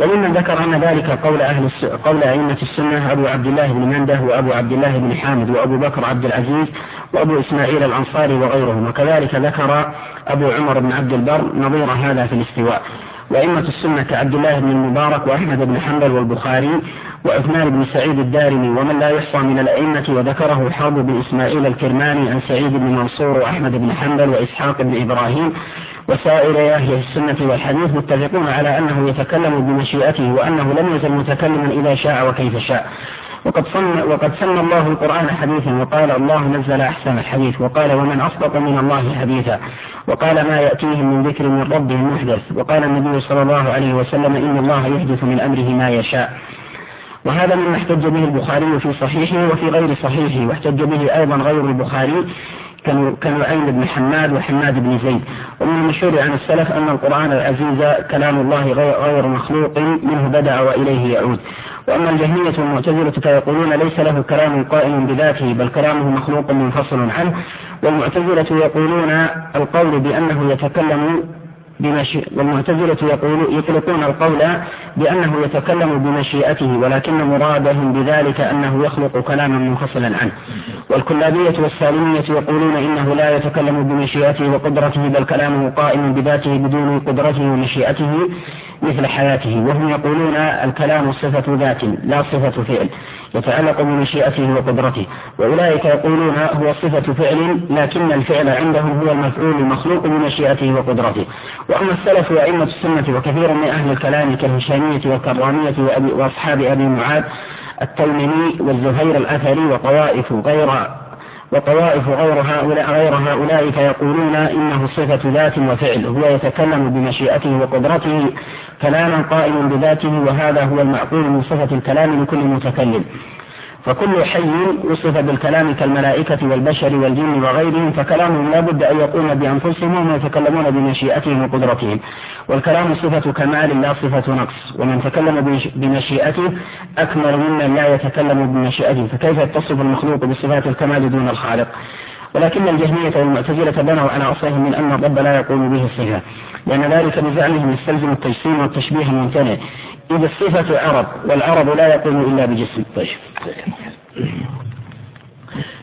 وممن ذكر أن ذلك قول أهل قول أئمة السنة أبو عبد الله بن منده وأبو عبد الله بن حامد وأبو بكر عبد العزيز وأبو إسماعيل الأنصاري وغيرهم. وكذلك ذكر أبو عمر بن عبد البر نظير هذا في الاستواء. وأئمة السنة كعبد الله بن المبارك وأحمد بن حنبل والبخاري وعثمان بن سعيد الدارمي ومن لا يحصى من الأئمة وذكره حرب بن إسماعيل الكرماني عن سعيد بن منصور وأحمد بن حنبل وإسحاق بن إبراهيم وسائر أهل السنة والحديث متفقون على أنه يتكلم بمشيئته وأنه لم يزل متكلما إذا شاء وكيف شاء. وقد سمى وقد سمى الله القرآن حديثا وقال الله نزل أحسن الحديث وقال ومن أصدق من الله حديثا وقال ما يأتيهم من ذكر من ربهم محدث وقال النبي صلى الله عليه وسلم إن الله يحدث من أمره ما يشاء وهذا مما احتج به البخاري في صحيحه وفي غير صحيحه واحتج به أيضا غير البخاري كنعيم بن حماد وحماد بن زيد ومن المشهور عن السلف أن القرآن العزيز كلام الله غير مخلوق منه بدأ وإليه يعود. وأما الجهمية والمعتزلة فيقولون ليس له كلام قائم بذاته بل كلامه مخلوق منفصل عنه. والمعتزلة يقولون القول بأنه يتكلم بمشي... والمعتزلة يقول يطلقون القول بأنه يتكلم بمشيئته ولكن مرادهم بذلك أنه يخلق كلاما منفصلا عنه. والكلابية والسالمية يقولون إنه لا يتكلم بمشيئته وقدرته بل كلامه قائم بذاته بدون قدرته ومشيئته مثل حياته. وهم يقولون الكلام صفة ذات لا صفة فعل. يتعلق بمشيئته وقدرته. وأولئك يقولون هو صفة فعل لكن الفعل عندهم هو المفعول المخلوق بمشيئته وقدرته. وأما السلف وأئمة السنة وكثير من أهل الكلام كالهشامية والكرامية وأصحاب أبي معاذ التيممي والزهير الأثري وطوائف غير وطوائف غير هؤلاء غير هؤلاء فيقولون إنه صفة ذات وفعل. هو يتكلم بمشيئته وقدرته كلاما قائما بذاته وهذا هو المعقول من صفة الكلام لكل متكلم. فكل حي وصف بالكلام كالملائكة والبشر والجن وغيرهم فكلامهم لا بد أن يقوم بأنفسهم وهم يتكلمون بمشيئتهم وقدرتهم. والكلام صفة كمال لا صفة نقص. ومن تكلم بمشيئته أكمل ممن لا يتكلم بمشيئته. فكيف يتصف المخلوق بصفات الكمال دون الخالق؟ ولكن الجهمية والمعتزلة بنوا على أصلهم من أن الرب لا يقوم به الصفة لأن ذلك بزعمهم يستلزم التجسيم والتشبيه الممتنع. إذا الصفة عرب والعرب لا يقوم إلا بجسم. طيب.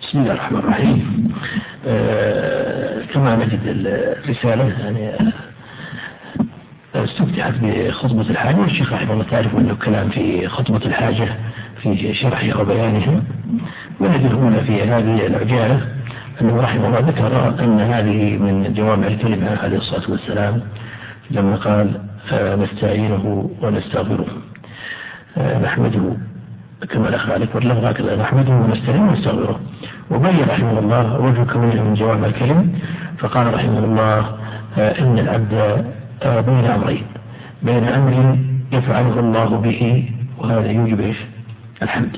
بسم الله الرحمن الرحيم. آه كما نجد الرسالة يعني آه، استفتحت بخطبة الحاجة والشيخ رحمه الله تعرف أنه كلام في خطبة الحاجة في شرحها وبيانها ونجد هنا في هذه العجالة أنه رحمه الله ذكر أن هذه من جوامع الكلمة عليه الصلاة والسلام لما قال آه، نستعينه ونستغفره. آه، نحمده كما الأخ عليك واللفظ هكذا نحمده ونستعينه ونستغفره. وبين رحمه الله وجه كونه من جوامع الكلم فقال رحمه الله آه، إن العبد بين أمرين بين أمر يفعله الله به وهذا يوجب الحمد.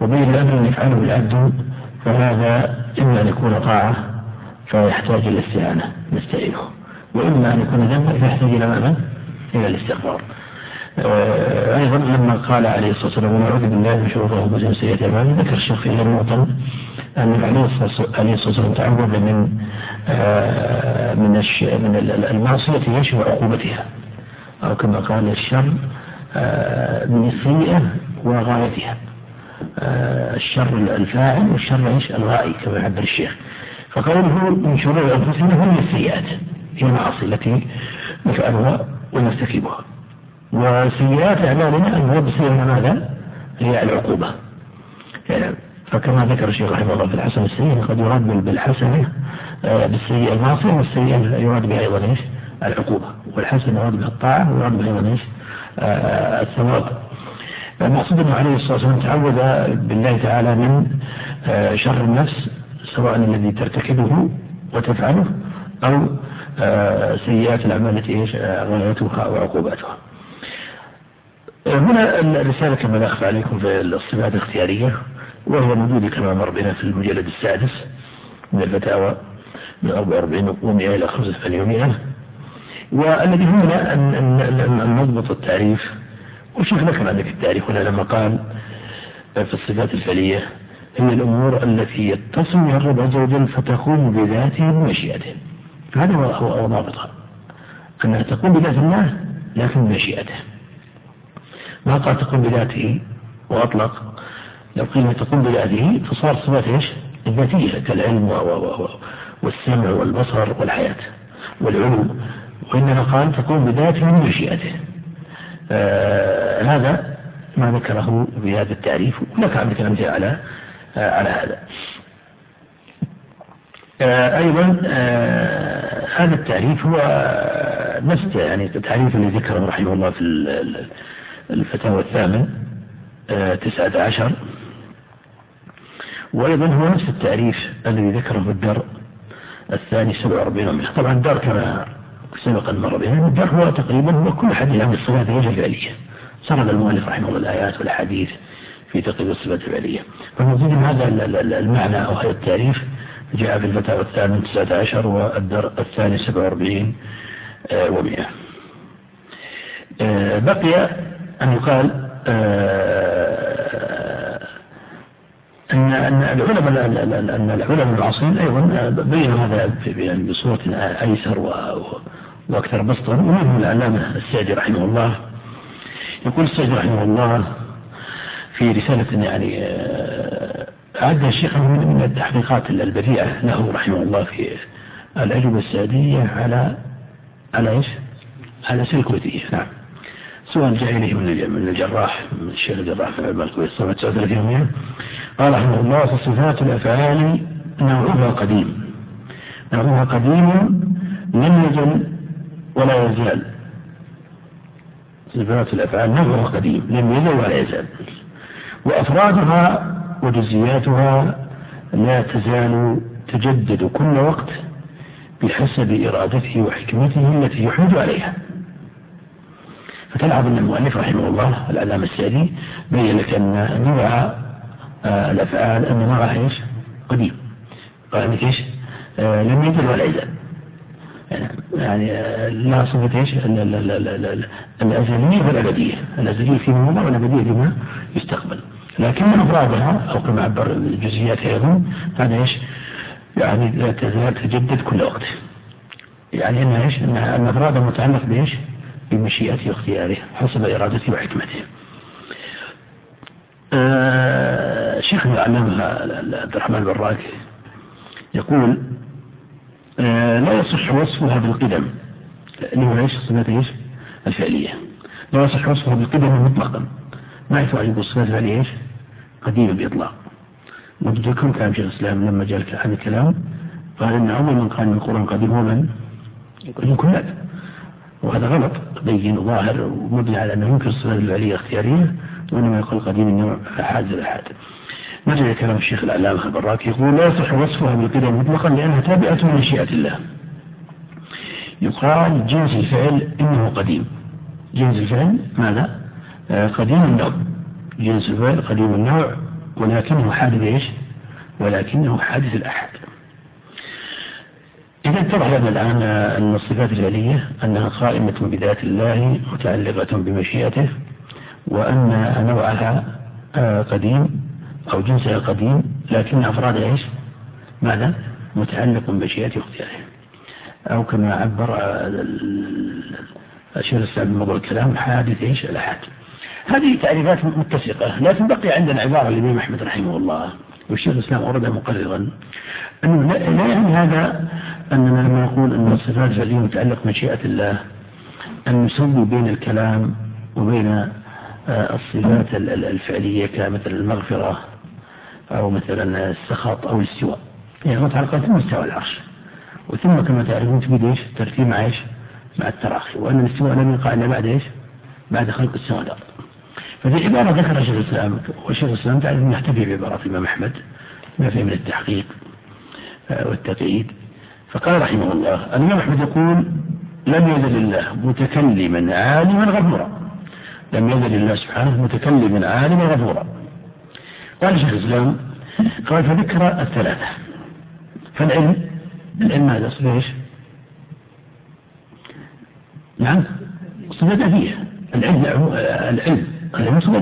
وبين أمر يفعله العبد فهذا إما أن يكون طاعة فيحتاج إلى استعانة نستعينه. وإما أن يكون ذنبا فيحتاج إلى ماذا؟ إلى الاستغفار. آه، أيضا لما قال عليه الصلاة والسلام ونعوذ بالله من شرور أنفسنا وسيئات أعمالنا ذكر الشيخ في الموطن أن عليه الصلاة والسلام تعوذ من آه، من من المعصية يشوى عقوبتها. أو كما قال الشر آه، من السيئة وغايتها. الشر الفاعل والشر إيش؟ الغائي كما يعبر الشيخ. فقوله من شرور أنفسنا هم السيئات هي المعاصي التي نفعلها. ونرتكبها وسيئات أعمالنا أن هو بصيرنا ماذا؟ هي العقوبة فكما ذكر الشيخ رحمه الله في الحسن السيئة قد يراد بالحسنة آه، بالسيئة المعصية والسيئة يراد بها أيضا إيش؟ العقوبة والحسنة يراد بها الطاعة ويراد بها أيضا إيش؟ آه، الثواب المقصود أنه عليه الصلاة والسلام تعوذ بالله تعالى من آه، شر النفس سواء الذي ترتكبه وتفعله أو آه، سيئات الأعمال التي إيش آه، غايتها وعقوباتها. هنا الرسالة كما لا أخفى عليكم في الصفات الاختيارية وهي موجودة كما مر بنا في المجلد السادس من الفتاوى من 44 و100 إلى 8500 والذي هنا أن نضبط التعريف وشوف ذكر عندك التعريف هنا لما قال في الصفات الفعلية هي الأمور التي يتصل بها الرب عز وجل فتقوم بذاته ومشيئته هذا هو ضابطها أنها تقوم بذات الله لكن بمشيئته ما قال تقوم بذاته وأطلق. لو قيل تقوم بذاته فصار صفات إيش؟ الذاتية كالعلم و و و والسمع والبصر والحياة والعلوم وإنما قال تقوم بذاته من مشيئته. آه هذا ما ذكره في هذا التعريف. ولك عندك أمثلة على على هذا. أيضا آه هذا التعريف هو نفس يعني التعريف الذي ذكره رحمه الله في الفتاوى الثامن آه تسعة عشر. وأيضا هو نفس التعريف الذي ذكره الدر الثاني 47 منه طبعا الدار كما سبق مر بنا الدار هو تقريبا هو كل حديث عن الصفات الفعلية سرد المؤلف رحمه الله الآيات والأحاديث في تقريب الصفات الفعلية فمزيد من هذا المعنى أو هذا التعريف جاء في الفتاوى الثامن 19 والدر الثاني 47 و100 آه، بقي أن يقال آه، أن أن العلماء أن العلماء العصريين أيضا بينوا هذا يعني بصورة أيسر وأكثر بسطا. ومنهم العلامة السعدي رحمه الله. يقول السعدي رحمه الله في رسالة يعني آه، أعدها الشيخ من التحقيقات البديعة له رحمه الله في الأجوبة السعدية على على إيش؟ على سلكوتية نعم. سواء جاء إليه من الجراح من الشيخ الجراح في علم الكويت صفحة 39 قال رحمه الله فصفات الأفعال نوعها قديم. نوعها قديم لم يزل ولا يزال. صفات الأفعال نوعها قديم لم يزل ولا يزال. وأفرادها وجزئياتها لا تزال تجدد كل وقت بحسب إرادته وحكمته التي يحمد عليها. فتلعب أن المؤلف رحمه الله العلامة السعدي بين لك أن نوع آه، الأفعال أن نوعها إيش؟ قديم. قال لك إيش؟ آه، لم يزل ولا يزال. يعني آه، لا صفة إيش؟ الأزلية والأبدية. الأزلية فيما مضى والأبدية فيما يستقبل. لكن من أفرادها أو كما عبر الجزئيات أيضا هذا إيش؟ يعني لا تزال تجدد كل وقت. يعني أنها إيش؟ أن أفرادها متعلق بإيش؟ بمشيئته واختياره حسب إرادته وحكمته. آه شيخ العلامة عبد الرحمن البراك يقول آه لا يصح وصفها بالقدم اللي هو إيش؟ الصفات إيش؟ الفعلية. لا يصح وصفها بالقدم مطلقا ما يقول الصفات الفعلية إيش؟ قديمة بإطلاق وتذكرون كلام شيخ الإسلام لما جاء هذا الكلام قال إن أول من قال من القرآن قديم هو من؟ كلاب. وهذا غلط. بين ظاهر ومبني على أنه يمكن الصفات الفعلية اختيارية وإنما يقول قديم النوع أحاد الأحاد نرجع كلام الشيخ العلامة البراكي يقول لا يصح وصفها بالقدم مطلقا لأنها تابعة من مشيئة الله. يقال جنس الفعل إنه قديم. جنس الفعل ماذا؟ آه قديم النوع جنس الفعل قديم النوع ولكنه حادث إيش؟ ولكنه حادث الأحد. إذا اتضح لنا الآن أن الصفات الفعلية أنها قائمة بذات الله متعلقة بمشيئته وأن نوعها آه، قديم أو جنسها قديم لكن أفراد إيش؟ ماذا؟ متعلق بمشيئته واختياره أو كما عبر الشيخ السعد بموضوع الكلام حادث إيش؟ الأحد. هذه تعريفات متسقة لكن بقي عندنا عبارة للإمام أحمد رحمه الله والشيخ الإسلام أوردها مقررا أنه لا يعني هذا أننا لما نقول أن الصفات الفعلية متعلق بمشيئة الله أن نسوي بين الكلام وبين آه، الصفات الفعلية كمثل المغفرة أو مثلا السخط أو الاستواء يعني متعلقة بمستوى العرش وثم كما تعرفون تفيد إيش؟ ترتيب مع إيش؟ مع التراخي وأن الاستواء لم يقع إلا بعد إيش؟ بعد خلق السماء والأرض ففي عبارة ذكرها شيخ الإسلام وشيخ الإسلام تعرف أن يحتفي بعبارات الإمام أحمد ما فيه من التحقيق آه، والتقييد. فقال رحمه الله الإمام أحمد يقول لم يزل الله متكلما عالما غفورا. لم يزل الله سبحانه متكلما عالما غفورا. قال شيخ الإسلام قال فذكر الثلاثة. فالعلم العلم هذا صفة إيش؟ نعم صفة ذاتية العلم العلم. العلم صفة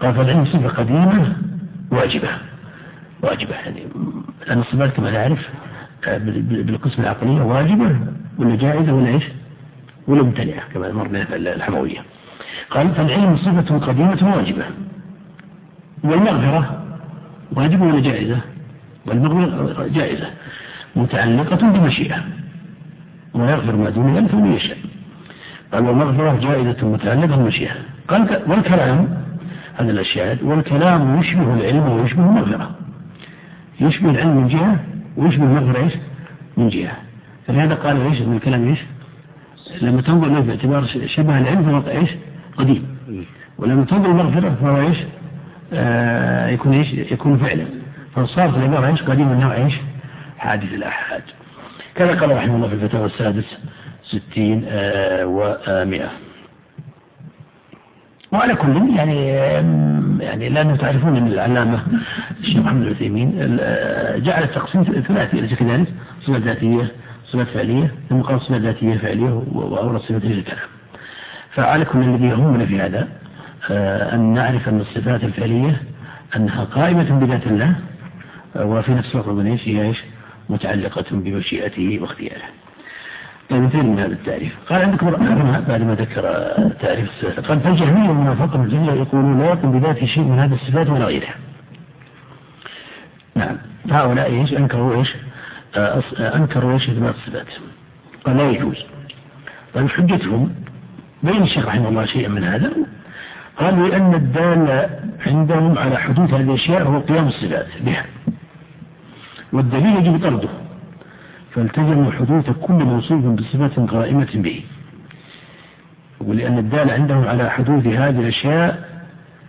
قال فالعلم صفة قديمة واجبة. واجبة يعني لأن الصفات كما نعرف بالقسم العقلية واجبة ولا جائزة ولا إيش؟ ولا ممتنعة كما مر بنا في الحموية. قال فالعلم صفة قديمة واجبة. والمغفرة واجبة ولا جائزة؟ والمغفرة جائزة. متعلقة بمشيئة. ويغفر ما دون ذلك من يشاء. قال والمغفرة جائزة متعلقة بمشيئة. قال والكلام هذا الأشياء والكلام يشبه العلم ويشبه المغفرة يشبه العلم من جهة ويشبه المغفرة إيش؟ من جهة فلهذا قال إيش من الكلام إيش؟ لما تنظر له باعتبار شبه العلم فهو إيش؟ قديم ولما تنظر المغفرة فهو إيش؟ آه يكون إيش؟ يكون فعلا فصارت العبارة إيش؟ قديم النوع إيش؟ حادث الآحاد كذا قال رحمه الله في الفتاوى السادس ستين آه ومئة وعلى كل يعني يعني لأنه تعرفون أن العلامة الشيخ محمد العثيمين جعل التقسيم ثلاثي أليس كذلك؟ صفة ذاتية صفة فعلية ثم قال صفة ذاتية فعلية وأورد صفة الكلام فعلى كل الذي يهمنا في هذا آه، أن نعرف أن الصفات الفعلية أنها قائمة بذات الله وفي نفس الوقت هي إيش؟ متعلقة بمشيئته واختياره. مثير من هذا التعريف. قال عندك بعد ما ذكر تعريف الصفات قال فالجهمية والمنافقة الجهمية يقولون لا يقوم بذاته شيء من هذه الصفات ولا غيرها. نعم. هؤلاء إيش؟ أنكروا إيش؟ أنكروا إيش إثبات الصفات. قال لا يجوز. طيب حجتهم بين الشيخ رحمه الله شيئا من هذا. قالوا لأن الدال عندهم على حدوث هذه الأشياء هو قيام الصفات بها. والدليل يجب طرده. فالتزموا حدوث كل موصوف بصفة قائمة به ولأن الدال عندهم على حدوث هذه الأشياء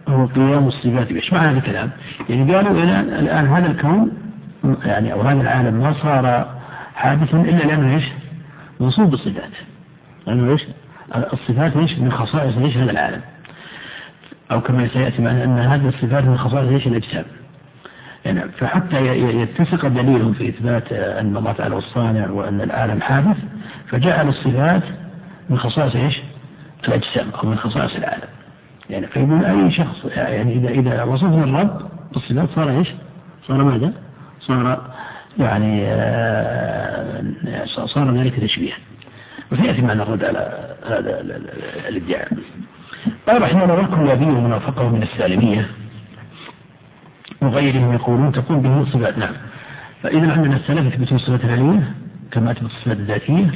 هو قيام الصفات به إيش معنى هذا الكلام؟ يعني قالوا الآن, الآن هذا الكون يعني أو هذا العالم ما صار حادثا إلا لأنه إيش؟ منصوب بالصفات لأنه إيش؟ الصفات إيش؟ من خصائص إيش هذا العالم أو كما سيأتي معنا أن هذه الصفات من خصائص إيش؟ الأجسام يعني فحتى يتفق دليلهم في إثبات أن الله تعالى الصانع وأن العالم حادث فجعل الصفات من خصائص إيش؟ الأجسام أو من خصائص العالم. يعني فيقول أي شخص يعني إذا إذا وصفنا الرب بالصفات صار إيش؟ صار ماذا؟ صار يعني آه، صار ذلك تشبيها. وسيأتي معنا الرد على هذا الادعاء. قال رحمه الله والكلابي ومنافقه من السالمية وغيرهم يقولون تقول به الصفات نعم. فإذا عندنا السلف يثبتون الصفات العلمية كما أثبت الصفات الذاتية.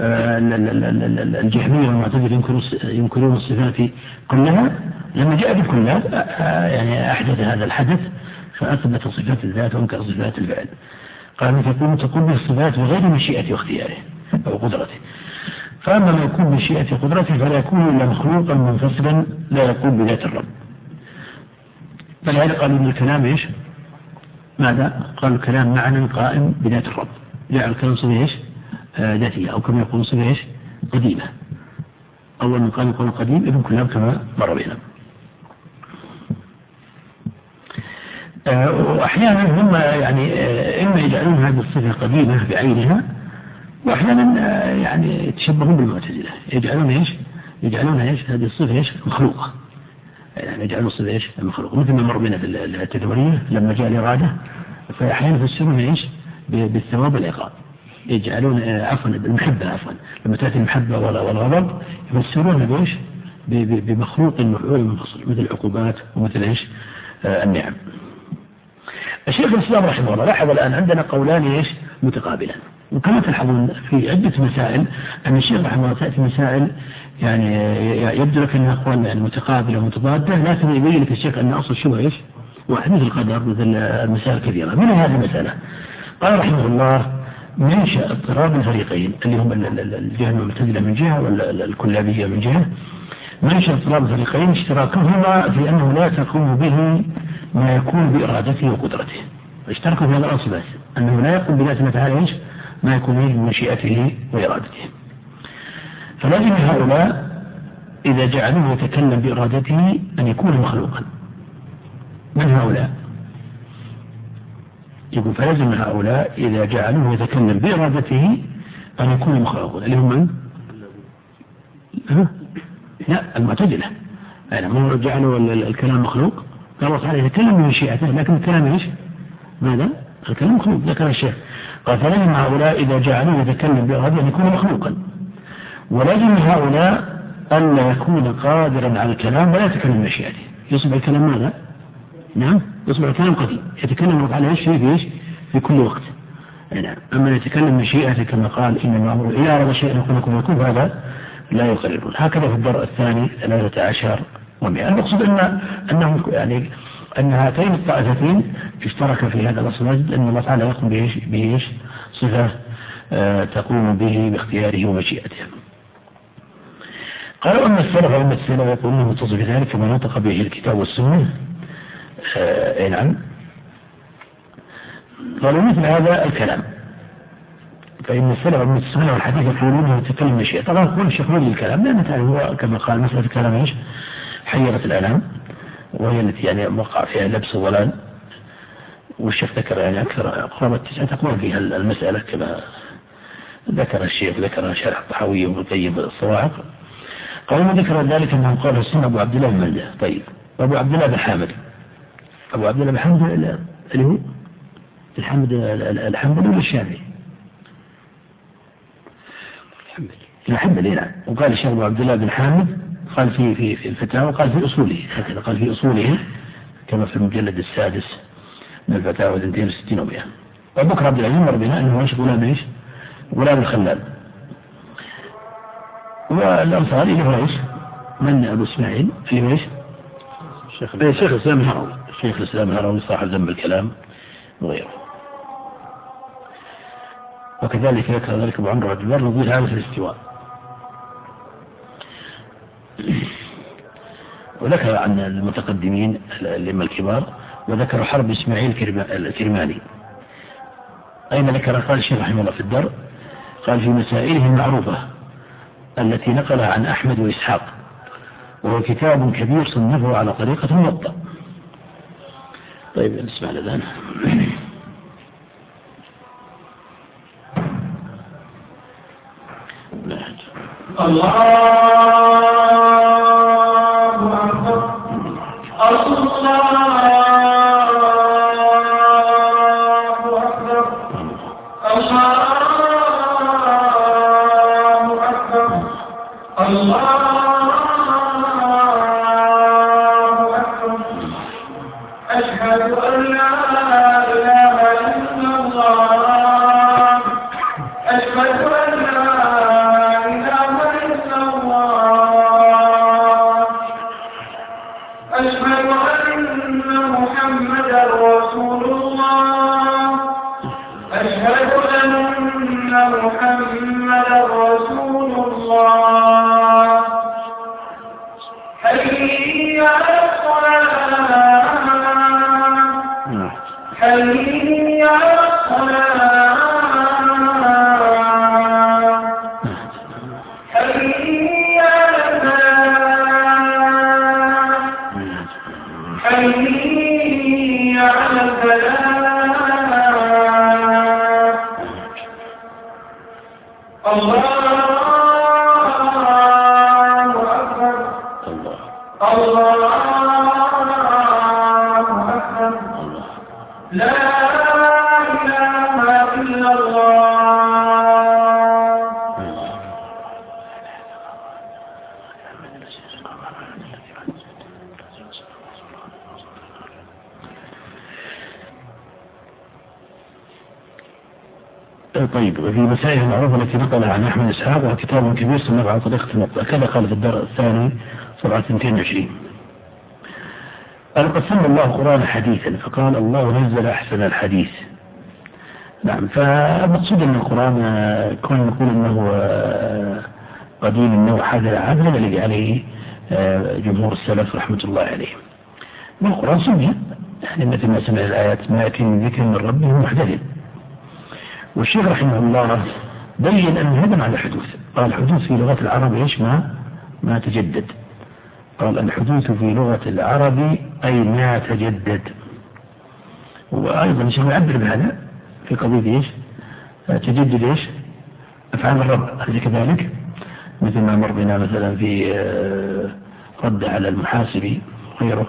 آه، الجهمية والمعتزلة ينكرون الصفات كلها. لما جاء بكلها آه، يعني أحدث هذا الحدث فأثبت صفات الذات وانكر صفات الفعل. قال تقول تقول به الصفات بغير مشيئة واختياره أو قدرته. فأما ما يكون بمشيئة قدرته فلا يكون إلا مخلوقا منفصلا لا يقول بذات الرب. فلهذا قالوا إن الكلام إيش؟ ماذا؟ قالوا الكلام معنى قائم بذات الرب جعل الكلام صفة إيش؟ آه ذاتية أو كما يقول صفة إيش؟ قديمة اول من قال يقول قديم ابن كلاب كما مر بنا آه واحيانا هم يعني آه إما يجعلون هذه الصفة قديمة بعينها واحيانا يعني يتشبهون بالمعتزلة يجعلون إيش؟ يجعلون إيش؟ هذه الصفة إيش؟ مخلوقة يعني يجعلون الصفة إيش؟ المخلوق مثل ما مر بنا في التدورية لما جاء الإرادة فأحيانا يفسرون إيش؟ بالثواب والعقاب يجعلون آه، عفوا المحبة عفوا لما تأتي المحبة والغضب يفسرونها بإيش؟ بمخلوق مفعول منفصل مثل العقوبات ومثل إيش؟ آه النعم. الشيخ الإسلام رحمه الله لاحظ الآن عندنا قولان إيش؟ متقابلان. وكما تلحظون في عدة مسائل أن الشيخ رحمه الله تأتي مسائل يعني يبدو لك أنها أقوال يعني متقابلة ومتضادة لكن يبين لك الشيخ أن أصل الشبهة إيش؟ واحد مثل القدر مثل المسائل الكثيرة من هذه المسألة؟ قال رحمه الله منشأ اضطراب الفريقين اللي هم الجهة المعتزلة من جهة والكلابية من جهة منشأ اضطراب الفريقين اشتراكهما في أنه لا تقوم به ما يكون بإرادته وقدرته اشتركوا في هذا الأصل بس أنه لا يقوم بذات تعالى إيش؟ ما يكون به بمشيئته وإرادته فلازم هؤلاء إذا جعلوه يتكلم بإرادته أن يكون مخلوقا. من هؤلاء؟ يقول فلازم هؤلاء إذا جعلوه يتكلم بإرادته أن يكون مخلوقا. اللي هم من؟ لا المعتزلة. يعني ما جعلوا الكلام مخلوق؟ قال الله تعالى يتكلم بمشيئته لكن الكلام إيش؟ ماذا؟ الكلام مخلوق. ذكر الشيخ. قال فلازم هؤلاء إذا جعلوه يتكلم بإرادته أن يكون مخلوقا. ولازم هؤلاء ألا يكون قادرا على الكلام ولا يتكلم مشيئته يصبح الكلام ماذا؟ نعم يصبح الكلام قديم. يتكلم على إيش في إيش؟ في كل وقت. نعم أما يتكلم مشيئته كما قال إنما أمره إذا أراد شيئا يقول لكم يكون هذا لا يقررون هكذا في الدرء الثاني ثلاثة عشر ومئة. المقصود أن أنهم يعني أن هاتين الطائفتين اشترك في هذا الأصل. المجد أن الله تعالى يقوم بإيش؟ صفة آه تقوم به باختياره ومشيئته. قالوا أن السلف وأن السلف يقول أنه متصل بذلك كما نطق به الكتاب والسنة. آه نعم. قالوا مثل هذا الكلام. فإن السلف من السنة والحديث يقولون أنه يتكلم مشيئة طبعا يقول الشيخ من الكلام لأن هو كما قال مسألة الكلام إيش؟ حيرت الألام وهي التي يعني وقع فيها لبس ولان والشيخ ذكر يعني أكثر قرابة تسعة أقوال في المسألة كما ذكر الشيخ ذكر شرح الطحاوي وطيب الصواعق. ما ذكر ذلك أنه قال السنة أبو عبد الله مندة طيب. أبو عبد الله بن حامد. أبو عبد الله بن حامد اللي هو؟ الحمد الحنبلي ولا الشافعي؟ الحنبلي الحنبلي نعم. وقال الشيخ أبو عبد الله بن حامد قال في في في الفتاوى قال في أصوله هكذا قال في أصوله كما في المجلد السادس من الفتاوى 260 و100 وأبو بكر عبد العزيز مر بنا أنه إيش غلام إيش؟ غلام الخلال. والأنصاري اللي هو إيش؟ من أبو إسماعيل؟ اللي هو إيش؟ شيخ شيخ الإسلام. الهروي شيخ الإسلام الهروي صاحب ذنب الكلام وغيره. وكذلك ذكر ذلك أبو عمرو عبد البر نظير هذا في الاستواء. وذكر عن المتقدمين الأئمة الكبار وذكر حرب إسماعيل الكرماني. أين ذكر؟ قال الشيخ رحمه الله في الدر قال في مسائله المعروفة التي نقلها عن أحمد وإسحاق. وهو كتاب كبير صنفه على طريقة الموطأ طيب نسمع الأذان الله كتاب كبير صنف على طريقة المطلع كذا قال في الدرء الثاني صفحة 220 قال قد سمى الله القرآن حديثا فقال الله نزل أحسن الحديث. نعم فالمقصود أن القرآن كون نقول أنه قديم أنه حاضر عام هذا الذي عليه جمهور السلف رحمة الله عليهم. والقرآن سمي يعني مثل ما سمع الآيات ما يأتي من ذكر من ربه محدث. والشيخ رحمه الله بين أن هذا معنى الحدوث قال الحدوث في لغة العرب إيش ما؟ ما تجدد. قال الحدوث في لغة العرب أي ما تجدد. وأيضا الشيخ يعبر بهذا في قضية إيش؟ تجدد إيش؟ أفعال الرب هل كذلك؟ مثل ما مر بنا مثلا في آه، رد على المحاسب وغيره.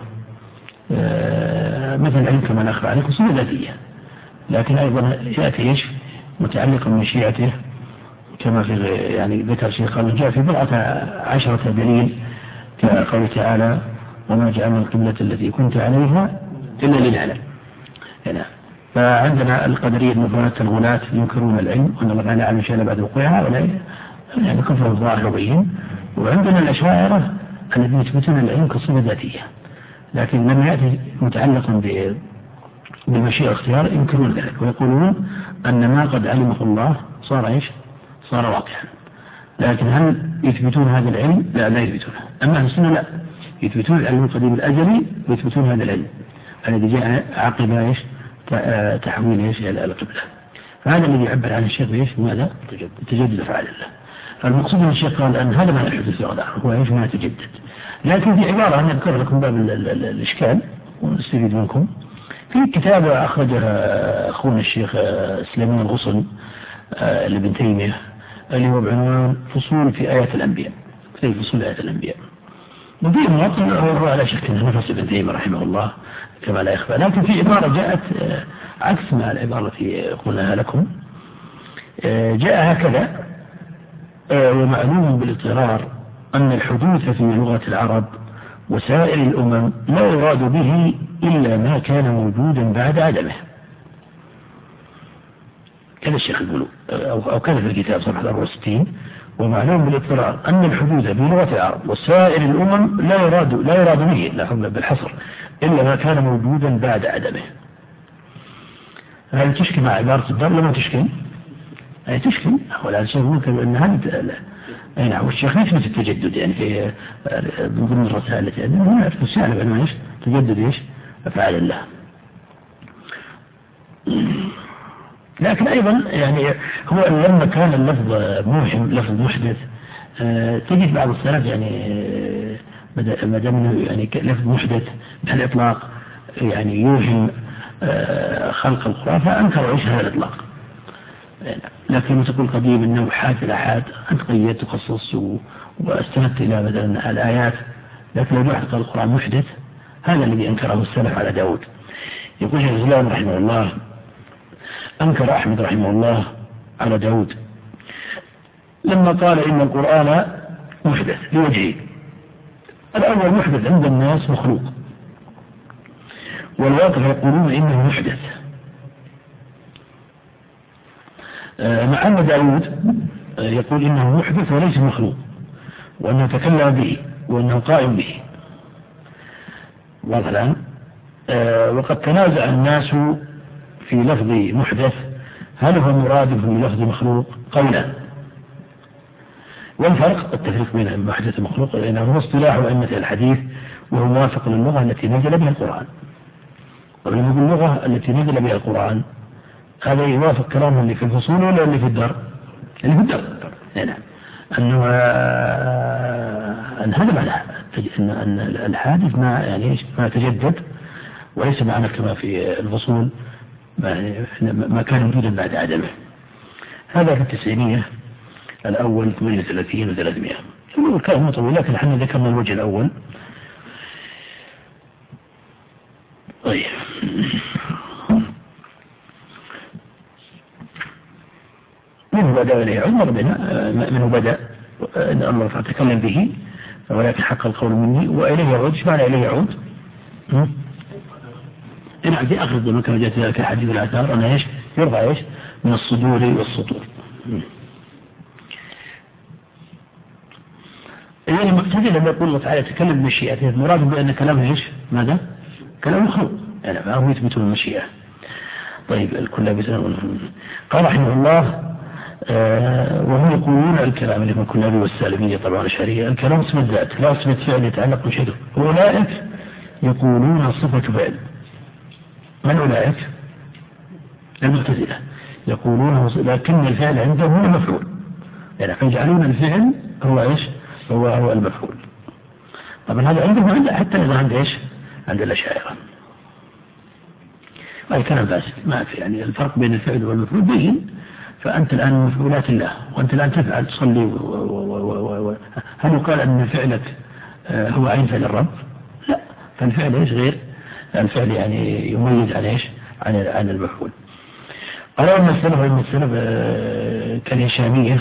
مثل العلم كما نخبر عليكم سنة ذاتية. لكن أيضا يأتي إيش؟ متعلق بمشيئته. كما في يعني ذكر الشيخ قال جاء في بضعة عشرة دليل كقوله تعالى وما جعلنا القبلة التي كنت عليها إلا للعلم. هنا. فعندنا القدرية المفردة الغلاة ينكرون العلم وأن الله تعالى يعلم شيئا بعد وقوعها ولا يعني كفر الظاهر وبين. وعندنا الأشاعرة الذين يثبتون العلم كصفة ذاتية. لكن لما يأتي متعلقا بمشيئة اختيار ينكرون ذلك ويقولون أن ما قد علمه الله صار إيش؟ صار واقعا. لكن هل يثبتون هذا العلم؟ لا لا يثبتونه أما أهل السنة لا. يثبتون العلم القديم الأزلي ويثبتون هذا العلم. الذي جاء عقب إيش؟ تحويل إيش؟ إلى القبلة. فهذا الذي يعبر عن الشيخ إيش؟ ماذا؟ تجدد. أفعال الله. فالمقصود من الشيخ قال أن هذا ما يحدث في غدار هو إيش؟ ما يتجدد. لكن في عبارة أنا أذكر لكم باب الإشكال ونستفيد منكم. في كتاب أخرجها أخونا الشيخ سليمان الغصن آه، لابن تيمية. اللي هو بعنوان فصول في آيات الأنبياء. في فصول آيات الأنبياء. وفي مواطن هو على شك نفس ابن تيمية رحمه الله كما لا يخفى. لكن في عبارة جاءت آه، عكس ما العبارة التي قلناها لكم. آه، جاء هكذا ومعلوم بالاضطرار أن الحدوث في لغة العرب وسائر الأمم لا يراد به إلا ما كان موجودا بعد عدمه. كذا الشيخ يقول أو كذا في الكتاب صفحة 64 ومعلوم بالاضطرار أن الحدوث في لغة العرب وسائر الأمم لا يراد لا يراد به لا بالحصر إلا ما كان موجودا بعد عدمه هل تشكي مع عبارة الدار لما تشكي؟ أي تشكي ولا الشيخ ممكن أن هذا أي نعم والشيخ يثبت التجدد يعني في من ضمن الرسائل التي عندنا هو يعرف السالب بأنه إيش؟ تجدد إيش؟ أفعال الله. لكن أيضا يعني هو لما كان اللفظ موهم لفظ محدث آه، تجد بعض السلف يعني آه، ما دام يعني لفظ محدث بهالإطلاق يعني يوهم آه، خلق القرآن فأنكروا هذا الإطلاق. لكن تقول قديم إنه حاد الأحاد أنت قيدت تخصص واستندت إلى مثلا الآيات لكن لو قال القرآن محدث هذا الذي أنكره السلف على داود يقول شيخ الإسلام رحمه الله أنكر أحمد رحمه الله على داود. لما قال إن القرآن محدث لوجهين الأول محدث عند الناس مخلوق. والواقع يقولون إنه محدث. آه، مع أن داود آه، يقول إنه محدث وليس مخلوق. وأنه تكلم به وأنه قائم به. واضح آه، وقد تنازع الناس في لفظ محدث هل هو مرادف بلفظ مخلوق؟ قولا. والفرق التفريق بين محدث ومخلوق لأنه هو اصطلاح أئمة الحديث وهو موافق للغة التي نزل بها القرآن. ولما اللغة التي نزل بها القرآن هذا يوافق كلام اللي في الفصول ولا اللي في الدار اللي في الدار نعم. أنه أن هذا معنى أن أن الحادث ما يعني ما تجدد وليس معنى كما في الفصول. ما, كان موجودا بعد عدمه. هذا في التسعينية الأول 38 و 300 الكلام طويل لكن إحنا ذكرنا الوجه الأول. طيب. منه بدأ إليه؟ عمر منه بدأ؟ أن الله تعالى تكلم به ولكن حق القول مني وإليه يعود معنى إليه يعود؟ نعم في آخر الزمن كما جاءت ذلك حديث الآثار أنه إيش؟ يرفع إيش؟ من الصدور والسطور. يعني المعتزلة لما يقول الله تعالى تكلم بمشيئته المراد بأن كلامه إيش؟ ماذا؟ كلام مخلوق يعني ما هو يثبتون المشيئة. طيب الكل قال رحمه الله آه، وهم يقولون الكلام اللي من أبي والسالمية طبعا الشرعية الكلام اسم الذات لا اسم الفعل يتعلق بشيء أولئك يقولون صفة فعل من أولئك؟ المعتزلة. يقولون لكن الفعل عندهم هو المفعول. يعني فيجعلون الفعل هو إيش؟ هو هو المفعول. طبعا هذا عندهم عند حتى إذا عند إيش؟ عند الأشاعرة. هذا كلام فاسد. ما في يعني الفرق بين الفعل والمفعول بين فأنت الآن من مفعولات الله وأنت الآن تفعل تصلي و و و هل يقال أن فعلك آه، هو عين فعل الرب؟ لا. فالفعل إيش؟ غير الفعل يعني يميز عن إيش؟ عن عن المفعول. قالوا أن السلف وإن السلف آه، كالهشامية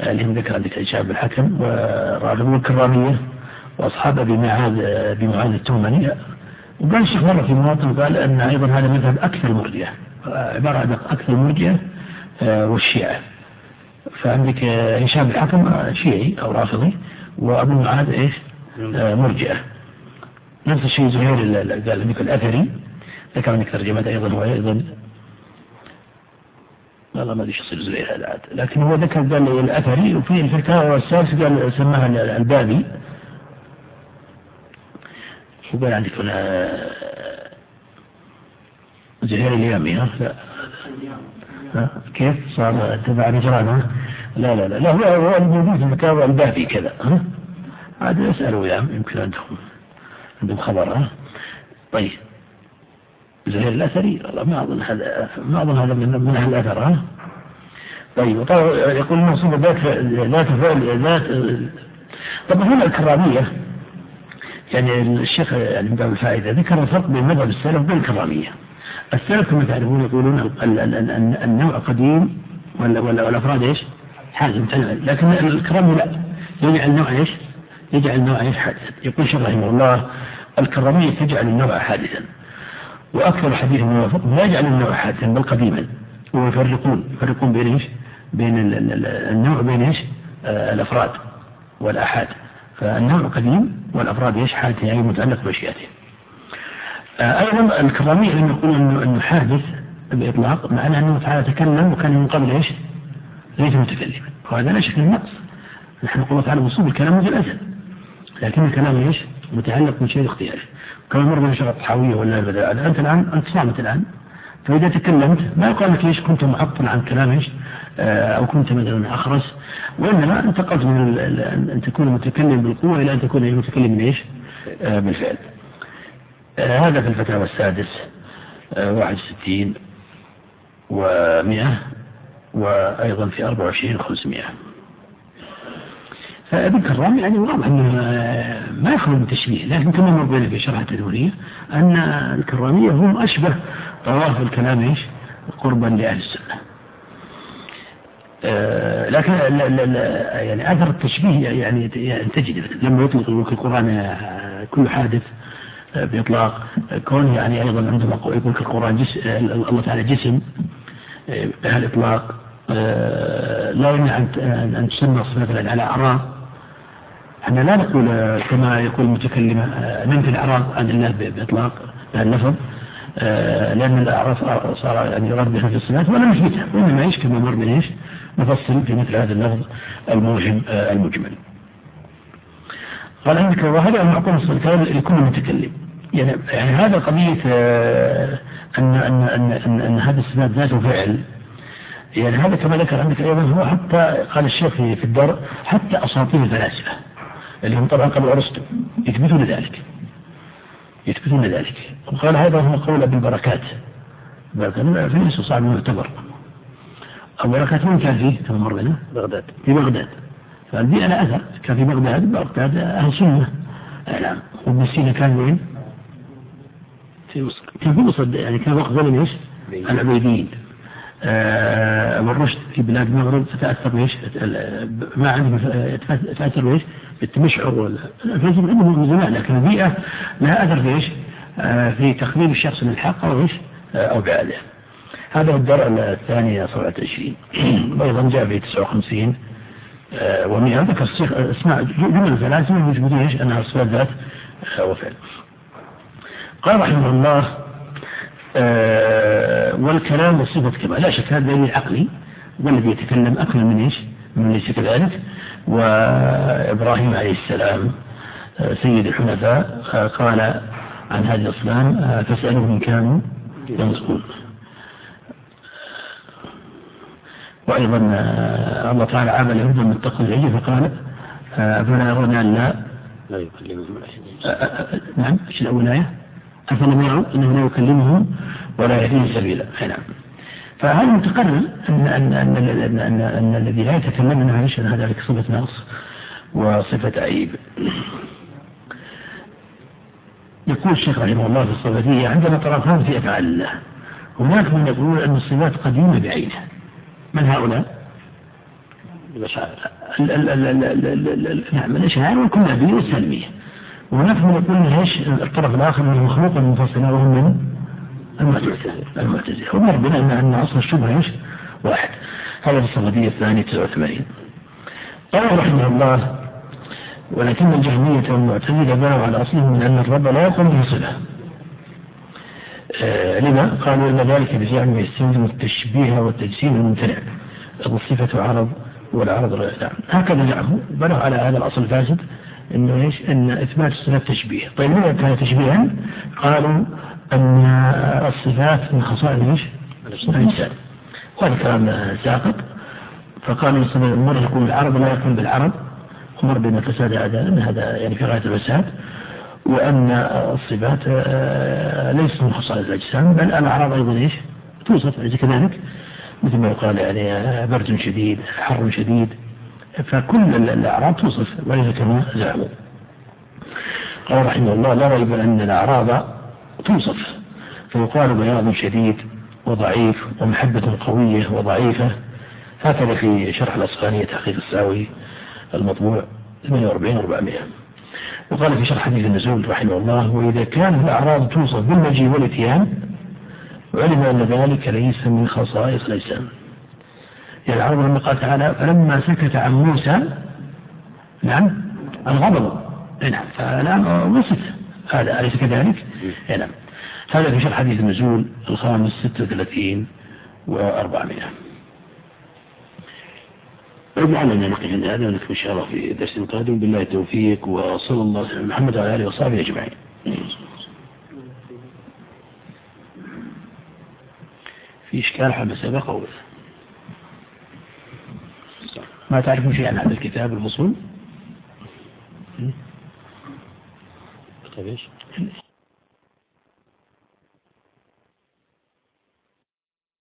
اللي هم ذكر عندك هشام الحكم وراغب الكرامية وأصحاب أبي معاذ أبي معاذ التومني وقال الشيخ مرة في مواطن قال أن أيضا هذا مذهب أكثر مرجئة عبارة عن أكثر مرجئة آه، والشيعة فعندك هشام الحكم شيعي أو رافضي وأبو معاذ إيش آه، مرجئة نفس الشيء زهير قال عندك الأثري. ذكر عندك ترجمة أيضا هو أيضا والله ما أدري يصير زهير هذا عاد. لكن هو ذكر قال الأثري وفي الفتاوى السادس قال سماها البابي. وقال عندك هنا؟ زهير اليامي ها؟ لا. كيف؟ صار تبع نجران لا لا لا. لا هو الموجود في المتابع البابي كذا ها؟ عاد أسألوا يا يمكن عندهم. عندهم خبر ها؟ طيب. زهير الأثري ما أظن هذا ما أظن هذا من من أهل الأثر ها؟ طيب يقول الموصوف ذات ذات ذات طبعا هنا الكرامية يعني الشيخ يعني من باب الفائدة ذكر الفرق بين مذهب السلف وبين الكرامية السلف كما تعرفون يقولون النوع قديم والأفراد إيش؟ حادث لكن الكرامية لا. يجعل النوع إيش؟ يجعل النوع إيش حادثا. يقول الشيخ رحمه الله الكرامية تجعل النوع حادثا. وأكثر حديث موافق لا يجعل النوع حادثا بل قديما. ويفرقون يفرقون. بين إيش؟ بين النوع بين إيش؟ آه، الأفراد والآحاد. فالنوع قديم والأفراد إيش؟ حادثة يعني متعلق بأشياءته آه، أيضا الكرامية لما يقول أنه, حادث بإطلاق معناه أنه تعالى تكلم وكان من قبل إيش؟ ليس متكلما. وهذا لا شك نقص. نحن نقول تعالى مصوب الكلام منذ الأزل لكن الكلام إيش؟ متعلق بشيء اختياري كما مر من شرط حاوية ولا البداء أنت الآن أنت صامت الآن. فإذا تكلمت ما يقال لك ليش كنت معطل عن كلام إيش؟ آه، أو كنت مثلا أخرس. وإنما انتقلت من أن تكون متكلم بالقوة إلى أن تكون متكلم من إيش؟ آه، بالفعل. آه، هذا في الفتاوى السادس. 61 و100 وأيضا في 24 500 ابن كرام يعني واضح إنه ما يخلو من تشبيه لكن كما مرضينا في شرح التدورية أن الكرامية هم أشبه طواف الكلام إيش؟ قربا لأهل السنة. آه لكن لا لا لا يعني أثر التشبيه يعني, يعني تجد لما يطلق الملوك القرآن كل حادث بإطلاق كون يعني أيضا عندما يقول القرآن جس... الله تعالى جسم آه، بهالإطلاق آه، لا يمنع أن تسمى صفات على أعراض. إحنا لا نقول كما يقول المتكلم ننفي الاعراض عن الله بإطلاق اللفظ لأن الاعراض صار يعني يراد بها في الصلاه ولا نثبتها وإنما إيش كما مر من إيش؟ نفصل في مثل هذا اللفظ الموهم آه، المجمل. قال عندك وهذا المعقول الكلام لكل متكلم. يعني, يعني هذا قضية آه، أن, أن, أن, أن, أن هذا الصفات ذاته فعل. يعني هذا كما ذكر عندك أيضا هو حتى قال الشيخ في, في الدار حتى أساطير الفلاسفة. اللي هم طبعا قبل أرسطو يثبتون ذلك. يثبتون ذلك. وقال هذا هو قول أبي البركات في صعب معتبر أول كانت وين كان فيه؟ كما مر بنا بغداد. في بغداد فالبيئة لها أثر. كان في بغداد بغداد أهل سنة. نعم وابن سينا كان وين؟ في مصر. كان في مصر. يعني كان وقت زمن إيش؟ العبيديين آه، أبو الرشد في بلاد المغرب تتأثر بإيش؟ ما عندهم تأثر بإيش؟ بالتمشعر والفلسفة عندهم من زمان لكن البيئة لها أثر في إيش؟ آه، في تقديم الشخص للحق أو إيش؟ آه، أو بعاده. هذا هو الدرع الثاني صفحة 20 أيضا جاء في 59 ومئة ذكر اسماء جمل ثلاثة موجودين إيش انها صفات ذات آه، وفعل قال رحمه الله والكلام بصفة كما لا شك هذا دليل عقلي والذي يتكلم أكمل من إيش؟ من ليس كذلك؟ وإبراهيم عليه السلام سيد الحنفاء قال عن هذه الأصنام فاسألوا من كانوا ينطقون وأيضا الله تعالى عمل هدى من العجل فقال أفلا يرون أن لا لا يكلمهم نعم إيش الأولى أفلم يروا أنه لا يكلمهم ولا يهديهم سبيلا. نعم. فهذا متقرر أن أن أن أن, أن, أن الذي لا يتكلم أنه ليس هذا لك صفة نقص وصفة عيب. يقول الشيخ رحمه الله في الصفتية عندنا طرفان في أفعال الله هناك من يقول أن الصفات قديمة بعينها من هؤلاء؟ نعم الإشاعرة والكل نبي والسلمية وهناك من يقول إيش؟ الطرف الآخر من مخلوق المنفصل وهم من المعتزلة. المعتزلة. بنا أن أن أصل الشبهة إيش؟ واحد. هذا في الصفدية الثانية 89 قال رحمه الله ولكن الجهمية والمعتزلة بنوا على أصلهم من أن الرب لا يقوم به صلة. آه لما؟ قالوا أن ذلك بزعمه يستلزم التشبيه والتجسيم الممتنع. الصفة عرض والعرض نعم هكذا زعموا. بنوا على هذا الأصل الفاسد إنه إيش؟ أن إثبات الصفات تشبيه، طيب لماذا كان تشبيها؟ قالوا أن الصفات من خصائص إيش؟ الإنسان. وهذا كلام ساقط فقالوا مرة يكون العرض لا يكون بالعرض ومر بين الفساد هذا إن هذا يعني في غاية الفساد وأن الصفات آه، ليست من خصائص الاجسام بل الاعراض أيضا إيش؟ توصف أليس كذلك؟ مثل ما يقال يعني آه، برد شديد، حر شديد، فكل الأعراض توصف وليس كما زعموا قال رحمه الله لا ريب أن الأعراض توصف فيقال بياض شديد وضعيف ومحبة قوية وضعيفة. هكذا في شرح الأصفهانية تحقيق الساوي المطبوع 48 400 وقال في شرح حديث النزول رحمه الله وإذا كان الأعراض توصف بالمجيء والإتيان علم أن ذلك ليس من خصائص الأجسام يعني العرض لما قال تعالى فلما سكت عن موسى نعم الغضب نعم فالآن وصف. هذا أليس كذلك؟ نعم هذا في شرح حديث النزول الخامس 36 و400 لعلنا نقف عند هذا ونكمل إن شاء الله في درس قادم بالله التوفيق وصلى الله على محمد وعلى آله وصحبه أجمعين. في إشكال حما سبق أو ما تعرفون شيئا عن هذا الكتاب الفصول؟ طيب إيش؟